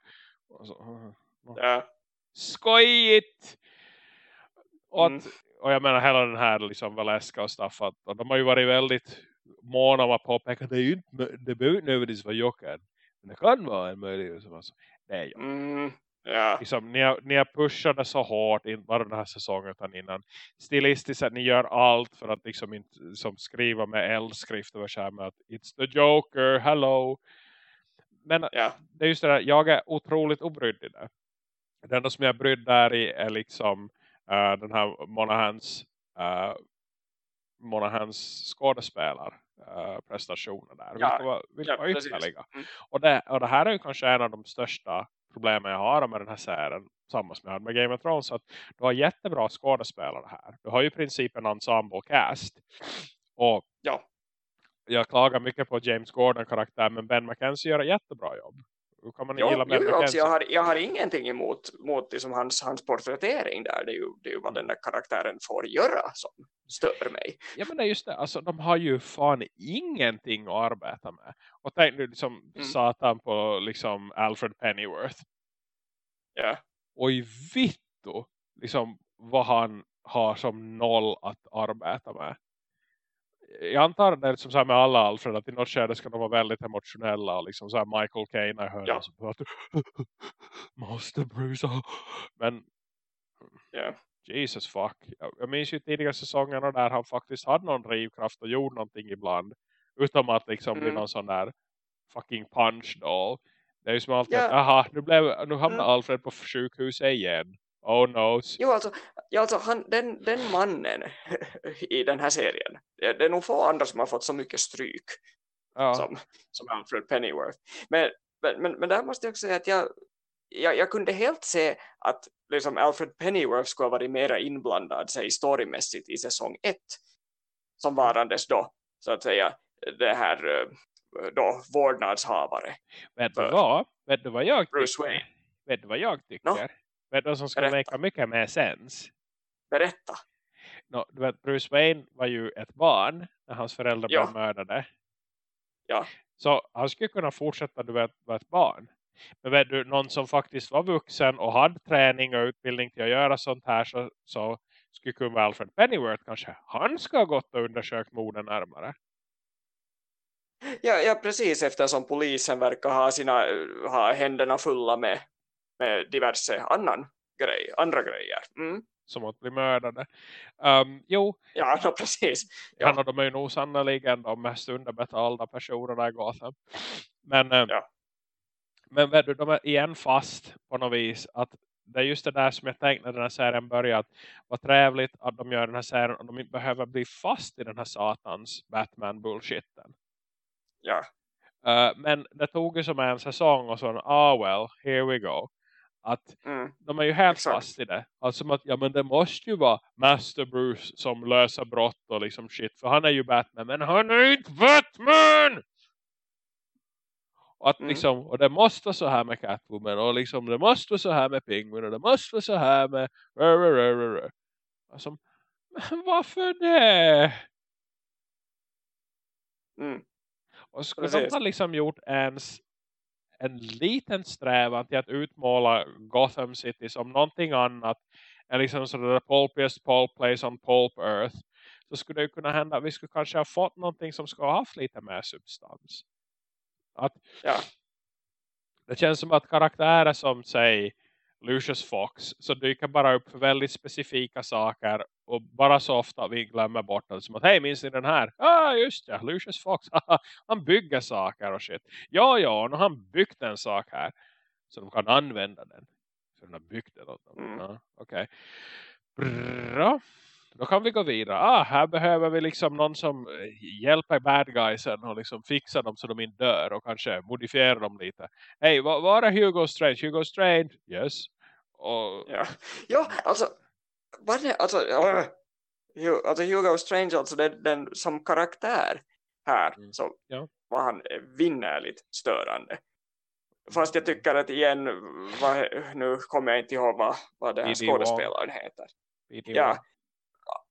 så, ja. Skojigt! Och, att, mm. och jag menar hela den här liksom Valeska och Staffat. Och de har ju varit väldigt måna om att påpeka att det, är ju inte, det behöver inte nödvändigtvis vara Jokern. Men det kan vara en möjlighet. Som alltså, det är mm, ja. liksom, ni, har, ni har pushat det så hårt, inte bara den här säsongen utan innan. Stilistiskt att ni gör allt för att liksom inte som skriva med eldskrift över skärmen att It's the Joker, hello. Men ja. det är just det där, jag är otroligt obrydd i det. Det enda som jag är brydd där i är liksom uh, den här Monahans uh, Monahans skådespelar uh, prestationer där. Ja, vilka var, vilka ja, var ytterliga. Mm. Och, det, och det här är ju kanske en av de största problemen jag har med den här serien tillsammans med, med Game of Thrones. Att du har jättebra skådespelare här. Du har ju i princip en ensemble cast. Och ja. jag klagar mycket på James Gordon-karaktär men Ben McKenzie gör ett jättebra jobb. Kan man jo, gilla jo, alltså, jag, har, jag har ingenting emot mot liksom hans, hans porträttering där. Det är, ju, det är ju vad den där karaktären får göra som stör mig. Ja men det är just det. Alltså, de har ju fan ingenting att arbeta med. Och tänk nu liksom mm. satan på liksom Alfred Pennyworth. Ja. I vitto liksom vad han har som noll att arbeta med jag antar det är som så här med alla Alfred att i något skede ska de vara väldigt emotionella och liksom så Michael Caine har hört ja. så att Master Bruce men yeah. Jesus fuck jag, jag minns ju tidigare säsongerna där han faktiskt hade någon drivkraft och gjorde någonting ibland utom att liksom mm. bli någon sån där fucking punch doll det är ju som alltid yeah. att, aha, nu, blev, nu hamnar mm. Alfred på sjukhuset igen Oh no. Jo, alltså, ja, alltså han, den, den mannen i den här serien. Det är nog få andra som har fått så mycket stryk ja. som, som Alfred Pennyworth. Men, men, men där måste jag också säga att jag, jag, jag kunde helt se att liksom Alfred Pennyworth skulle ha varit mer inblandad sig storymässigt i säsong 1 som varandes då så att säga det här eh, då vårdnadshavare. Vet du vad? Vet du vad jag Bruce tycker? Vet du vad jag tycker? No? Vet du som skulle meka mycket mer sens? Berätta. No, du vet, Bruce Wayne var ju ett barn när hans föräldrar ja. blev mördade. Ja. Så han skulle kunna fortsätta du vet, vara ett barn. Men vet du, någon som faktiskt var vuxen och hade träning och utbildning till att göra sånt här så, så skulle kunna vara Alfred Pennyworth kanske. Han ska ha gått och undersökt morden närmare. Ja, ja, precis eftersom polisen verkar ha, sina, ha händerna fulla med med diverse annan grej, andra grejer. Mm. Som att bli mördade. Um, jo. Ja, no, precis. Ja. Han och de är ju nog sannoliken de mest underbetalda personerna i Gotham. Men, um, ja. men vet du, de är igen fast på något vis att det är just det där som jag tänkte när den här serien började. Att vad trevligt att de gör den här serien. Och de inte behöver bli fast i den här satans Batman-bullshitten. Ja. Uh, men det tog ju som en säsong och så. Ah well, here we go. Att mm. de är ju helt Exakt. fast i det. Alltså att ja men det måste ju vara Master Bruce som löser brott och liksom shit. För han är ju Batman. Men han är inte Batman! Och, att mm. liksom, och det måste vara så här med Catwoman. Och liksom det måste vara så här med Penguin. Och det måste vara så här med... Alltså, men varför det? Mm. Och skulle Precis. de ha liksom gjort ens en liten strävan till att utmåla Gotham City som någonting annat än liksom sådär pulpiest pulp place on pulp earth så skulle det kunna hända att vi skulle kanske ha fått någonting som skulle ha haft lite mer substans. Att, ja. Det känns som att karaktärer som säg Lucius Fox så dyker bara upp väldigt specifika saker och bara så ofta vi glömmer bort det som att hej minns ni den här? Ja ah, just ja, Lucius Fox han bygger saker och shit. Ja ja, nu har han byggt en sak här så de kan använda den. Så de har byggt den åt dem. Mm. Ja, Okej. Okay. Bra. Då kan vi gå vidare. Ah, här behöver vi liksom någon som eh, hjälper bad guysen och liksom fixar dem så de inte dör och kanske modifierar dem lite. Hej, vad var är Hugo Strange? Hugo Strange? Yes. Och... Ja. ja, alltså vad det, alltså, ja, alltså Hugo Strange alltså den, den som karaktär här mm. så ja. var han vinnerligt störande. Fast jag tycker att igen, vad, nu kommer jag inte ihåg vad, vad det här skådespelaren heter. Ja,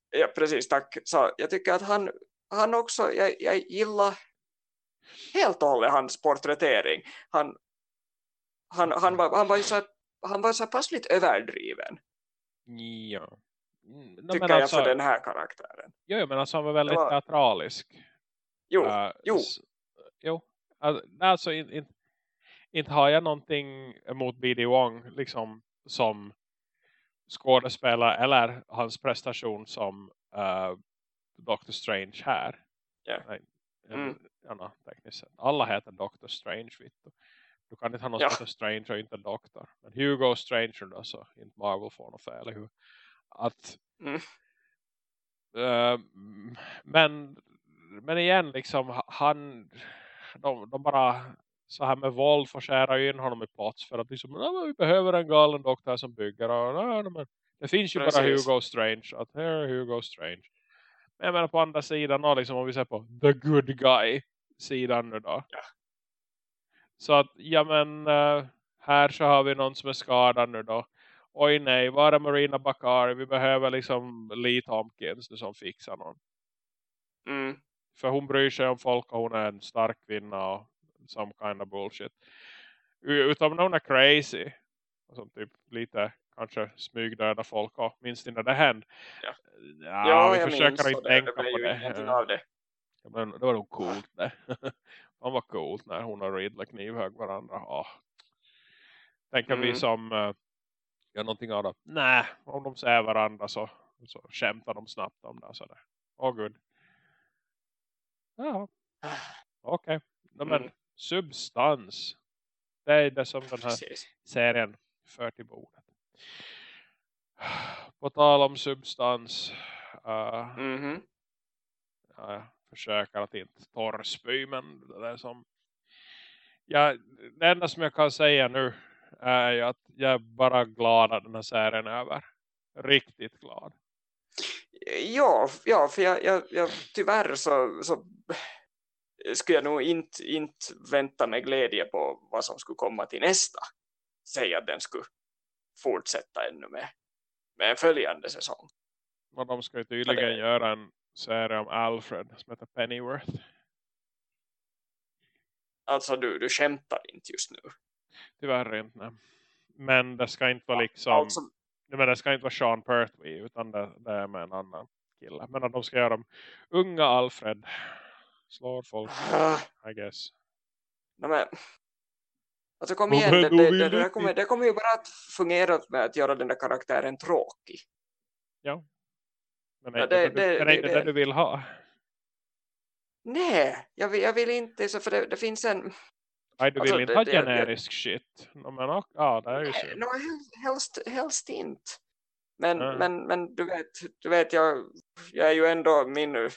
ja, precis, tack. Så jag tycker att han, han också, jag, jag gillar helt och hållet hans porträttering. Han, han, han, var, han var ju så, han var så passligt överdriven. Ja. Mm, no, tycker jag alltså, för den här karaktären. Jo, men alltså han var väldigt var... teatralisk. Jo, uh, jo. jo, alltså inte in, in har jag någonting emot B.D. Wong liksom som skådespelare eller hans prestation som uh, Doctor Strange här. Yeah. Nej, mm. ja. Alla heter Doctor Strange, Vittu. Du kan inte ha något ja. som Strange och inte Doctor. Men Hugo Strange då så inte Marvel får något fel. Hur? Att, mm. uh, men, men igen liksom han de, de bara så här med våld får skära in honom i pots för att liksom, vi behöver en galen doktor som bygger och, men, det finns ju Precis. bara Hugo Strange att här är Hugo Strange men jag menar på andra sidan då, liksom, om vi ser på the good guy sidan nu då ja. Så att ja men uh, här så har vi någon som är skadad nu då oj nej, var är Marina Bakari vi behöver liksom Lee Tompkins nu som fixar någon mm. för hon bryr sig om folk och hon är en stark kvinna och some kind of bullshit. Utom någon är crazy. Som typ lite kanske smygdöda folk och minst innan det hände. Ja, ja, ja vi försöker inte tänka det på det. Av det. Ja, men det var nog coolt det. Det var coolt när hon och Ridley knivhög varandra. Oh. Tänker mm. vi som uh, gör någonting av det. Nej, om de ser varandra så, så skämtar de snabbt om det. Så det. Åh oh, gud. Ja, okej. Okay. No, men mm substans. Det är det som den här Precis. serien för till bordet. På tal om substans. Uh, mm -hmm. jag försöker att inte torrspy men det är som ja, det enda som jag kan säga nu är att jag är bara glad att den här serien är över. Riktigt glad. Ja, ja för jag, jag, jag tyvärr så, så skulle jag nog inte, inte vänta med glädje på vad som skulle komma till nästa. Säga att den skulle fortsätta ännu med, med en följande säsong. Och de ska ju tydligen det... göra en serie om Alfred som heter Pennyworth. Alltså du, du skämtar inte just nu. Tyvärr inte. Nej. Men det ska inte vara liksom... Alltså... Men det ska inte vara Sean Pertwee utan det, det är med en annan kille. Men att de ska göra om unga Alfred slår folk, I guess. No, men, alltså kom igen, det, det, det, det, kommer, det kommer ju bara att fungera med att göra den där karaktären tråkig. Ja. Men är ja, det, det, det, det, det, det du vill ha? Nej, jag vill, jag vill inte, så för det, det finns en... Nej, du vill alltså, inte ha generisk shit. No, men, ja, det är ju så. No, helst, helst inte. Men, mm. men, men du vet, du vet jag, jag är ju ändå min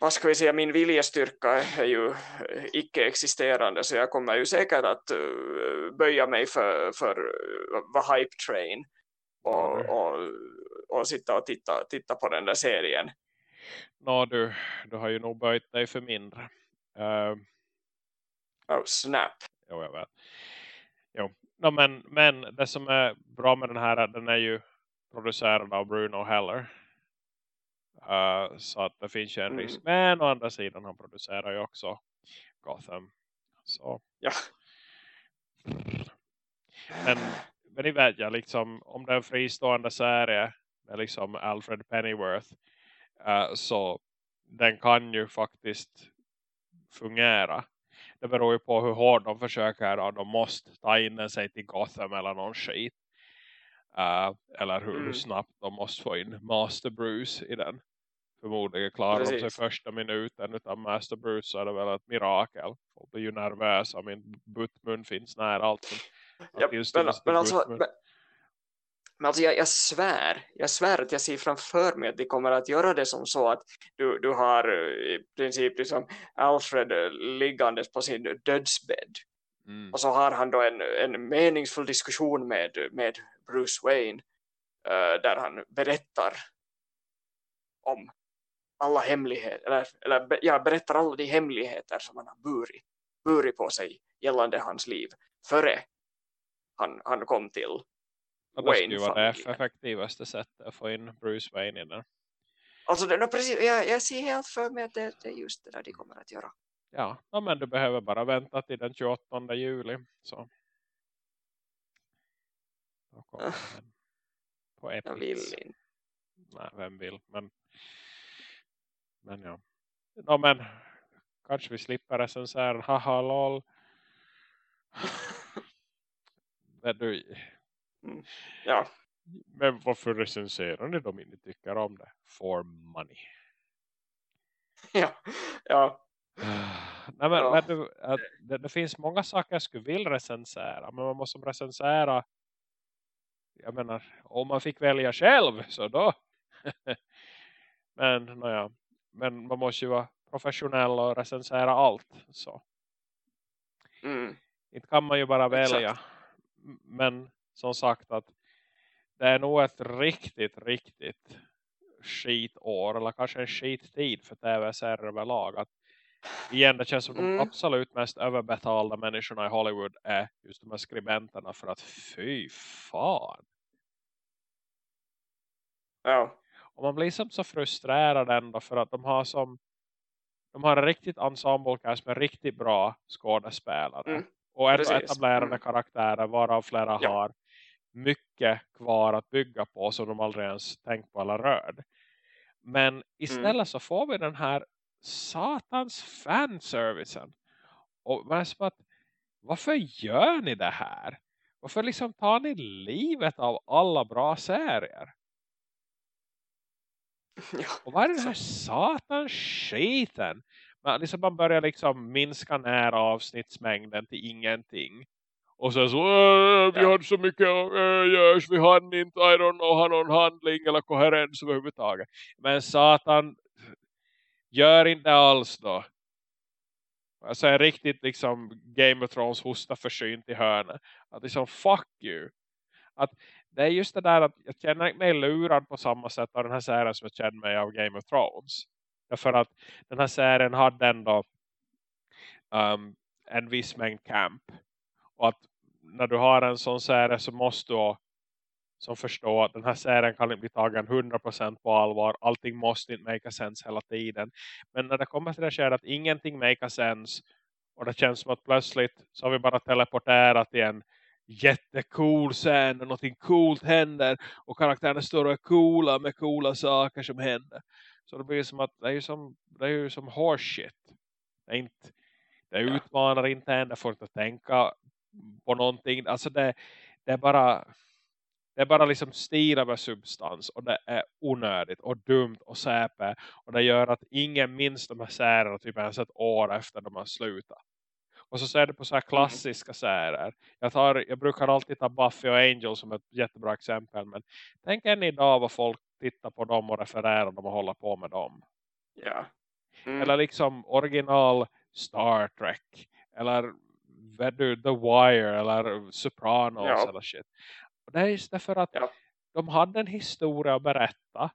vad ska vi säga, min viljestyrka är ju eh, icke-existerande så jag kommer ju säkert att uh, böja mig för, för uh, vad hype train och, mm. och, och sitta och titta, titta på den där serien. Nå du, du har ju nog böjt dig för mindre. Uh, oh snap. Jo, jag vet. Jo. No, men, men det som är bra med den här den är ju producerad av Bruno Heller Uh, så att det finns ju en risk. Mm. Men å andra sidan han producerar ju också Gotham. Så. Ja. Men, men ni vet jag liksom om det är en fristående serie med liksom Alfred Pennyworth uh, så den kan ju faktiskt fungera. det beror ju på hur hårt de försöker och de måste ta in sig till Gotham eller någon skit. Uh, eller hur, mm. hur, snabbt de måste få in Master Bruce i den. Förmodligen klarar Precis. de sig första minuten utan Master Bruce så är det väl ett mirakel. Folk blir ju nervösa min buttmun finns nära allt. Som, ja, men, men alltså, men, men alltså jag, jag, svär, jag svär att jag ser framför mig att de kommer att göra det som så att du, du har eh, i princip liksom Alfred eh, liggandes på sin dödsbädd. Mm. Och så har han då en, en meningsfull diskussion med, med Bruce Wayne uh, där han berättar om alla hemligheter, eller, eller ja, berättar alla de hemligheter som han har burit, burit på sig gällande hans liv före han, han kom till och det skulle vara det effektivaste sättet att få in Bruce Wayne i den. Alltså no, precis, jag, jag ser helt för mig att det, det, är just det där de kommer att göra. Ja, no, men du behöver bara vänta till den 28 juli. Så. Då kommer uh, på Epics. Jag vill inte. Nej, vem vill? Men, men ja. No, men kanske vi slipper recensera. Haha, lol. men du. Ja. Men varför recenserar ni de inte tycker om det? For money. Ja, ja. Nej, men, ja. men du, det, det, finns många saker jag skulle vilja recensera. Men man måste recensera. Jag menar, om man fick välja själv så då. men, naja, men man måste ju vara professionell och recensera allt. Så. Mm. Inte kan man ju bara välja. Exakt. Men som sagt att det är nog ett riktigt, riktigt skitår eller kanske en skittid för tv-serier överlag. Att igen, det känns som mm. de absolut mest överbetalda människorna i Hollywood är just de här skribenterna för att fy fan. Ja. Och man blir som så frustrerad ändå för att de har som de har en riktigt ensemblecast med riktigt bra skådespelare. Mm. Och etablerade mm. karaktärer varav flera ja. har mycket kvar att bygga på som de aldrig ens tänkt på eller rörd. Men istället mm. så får vi den här satans fanservicen. Och man är som att, varför gör ni det här? Varför liksom tar ni livet av alla bra serier? Ja, och vad är den här satans skiten? Man, liksom man börjar liksom minska ner avsnittsmängden till ingenting. Och sen så, äh, vi ja. hade så mycket äh, görs, vi hann inte, I don't know, ha någon handling eller koherens överhuvudtaget. Men satan, gör inte alls då. Alltså en riktigt liksom Game of Thrones hosta försynt i hörnet. Att liksom, fuck you. Att det är just det där att jag känner mig lurad på samma sätt av den här serien som jag känner mig av Game of Thrones. Därför att den här serien hade ändå um, en viss mängd camp. Och att när du har en sån serie så måste du som förstå att den här serien kan inte bli tagen 100% på allvar. Allting måste inte make sense hela tiden. Men när det kommer till det sker att ingenting make sense och det känns som att plötsligt så har vi bara teleporterat till en jättecool scen och någonting coolt händer och karaktärerna står och är coola med coola saker som händer. Så det blir som att det är ju som, det är ju som horseshit. Det är inte det utmanar inte en, det får inte tänka på någonting. Alltså det, det är bara det är bara liksom stil över substans och det är onödigt och dumt och säpe och det gör att ingen minns de här särerna typ ens ett år efter de har slutat. Och så ser det på så här mm. klassiska serier. Jag, tar, jag brukar alltid ta Buffy och Angel som ett jättebra exempel. Men tänk än idag vad folk tittar på dem och refererar dem och håller på med dem. Ja. Mm. Eller liksom original Star Trek. Eller du, The Wire eller Sopranos ja. eller shit. Och det är just därför att ja. de hade en historia att berätta.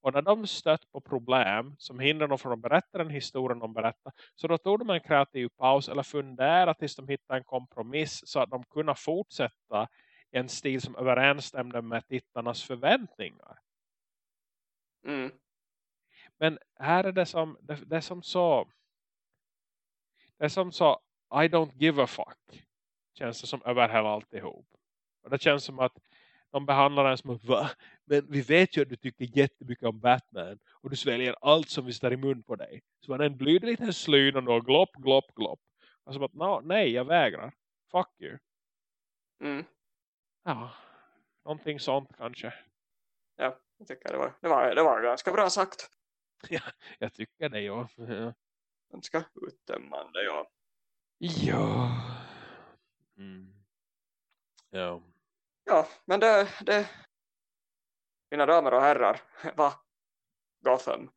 Och när de stött på problem som hindrar dem från att berätta den historien de berättar. Så då tog de en kreativ paus eller fundera tills de hittade en kompromiss. Så att de kunde fortsätta i en stil som överensstämde med tittarnas förväntningar. Mm. Men här är det som, det, det är som så det är som så i don't give a fuck. Känns det som över hela alltihop. Och det känns som att de behandlar en som va? Men vi vet ju att du tycker jättemycket om Batman. Och du sväljer allt som vi står i mun på dig. Så man är en blydig liten slyn och glopp, glopp, glopp. Alltså att, no, nej, jag vägrar. Fuck you. Mm. Ja, någonting sånt kanske. Ja, jag tycker det var, det var, det var ganska bra sagt. Ja, jag tycker det, ja. Ganska uttömmande, ja. Ja. Mm. Ja. Ja, men det, det mina damer och herrar, var Gotham.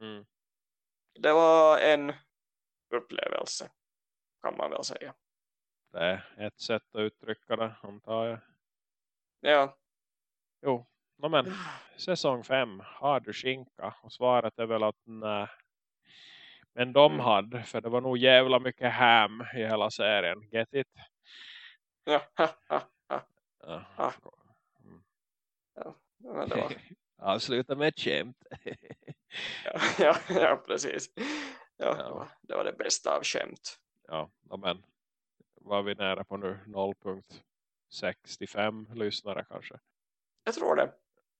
Mm. Det var en upplevelse, kan man väl säga. Det är ett sätt att uttrycka det, antar jag. Ja. Jo, no, men säsong fem, har du skinka? Och svaret är väl att nej. Men de Mm. hade, för det var nog jävla mycket ham i hela serien. Get it? Ja, ha. Ja. Mm. ja men det var, Avsluta med ett skämt. ja, ja, ja, precis. Ja, Ja. Det, var, det var det bästa av skämt. ja, men var vi nära på nu? 0.65 lyssnare kanske. Jag tror det.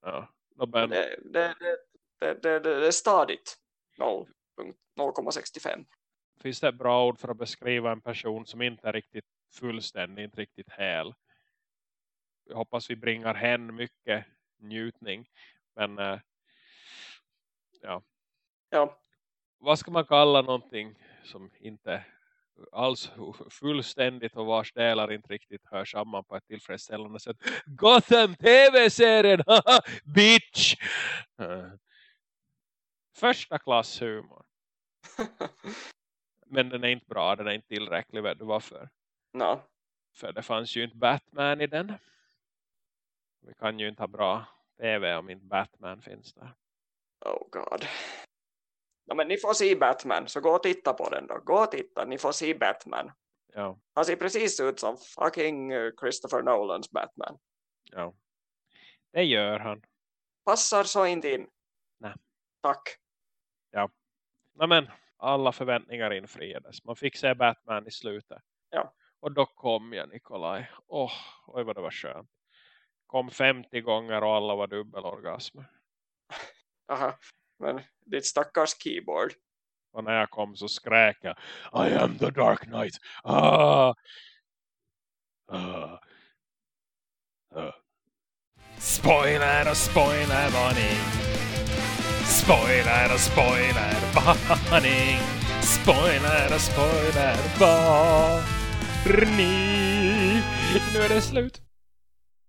Ja, men, Det, det, det, det, det, är stadigt. 0 punkt- 0,65. finns det ett bra ord för att beskriva en person som inte är riktigt fullständig, inte riktigt hel? Jag hoppas vi bringar hen mycket njutning. Men eh, ja, Ja, vad ska man kalla någonting som inte alls fullständigt och vars delar inte riktigt hör samman på ett tillfredsställande sätt. Gotham TV-serien! Bitch! Eh, Första klass humor. Men den är inte bra, den är inte tillräcklig. Vet du varför? no. För det fanns ju inte Batman i den. Vi kan ju inte ha bra tv om inte Batman finns där. Oh god. Ja, men ni får se Batman, så gå och titta på den då. Gå och titta, ni får se Batman. Ja, Han ser precis ut som fucking eh, Christopher Nolans Batman. ja. Det gör han. Passar så inte in. Nej. Tack. Nej men, alla förväntningar infriades. Man fick se Batman i slutet. Ja. Och då kom jag Nikolaj. Åh, oj vad det var skönt. Kom 50 gånger och alla var dubbelorgasmer. Aha. Men ditt stackars keyboard. Och när jag kom så skrek jag I am the Dark Knight. Ah! Ah! Ah. Spoiler och spoiler varning. Spoiler och spoiler varning. Spoiler och spoiler varning. Nu är det slut.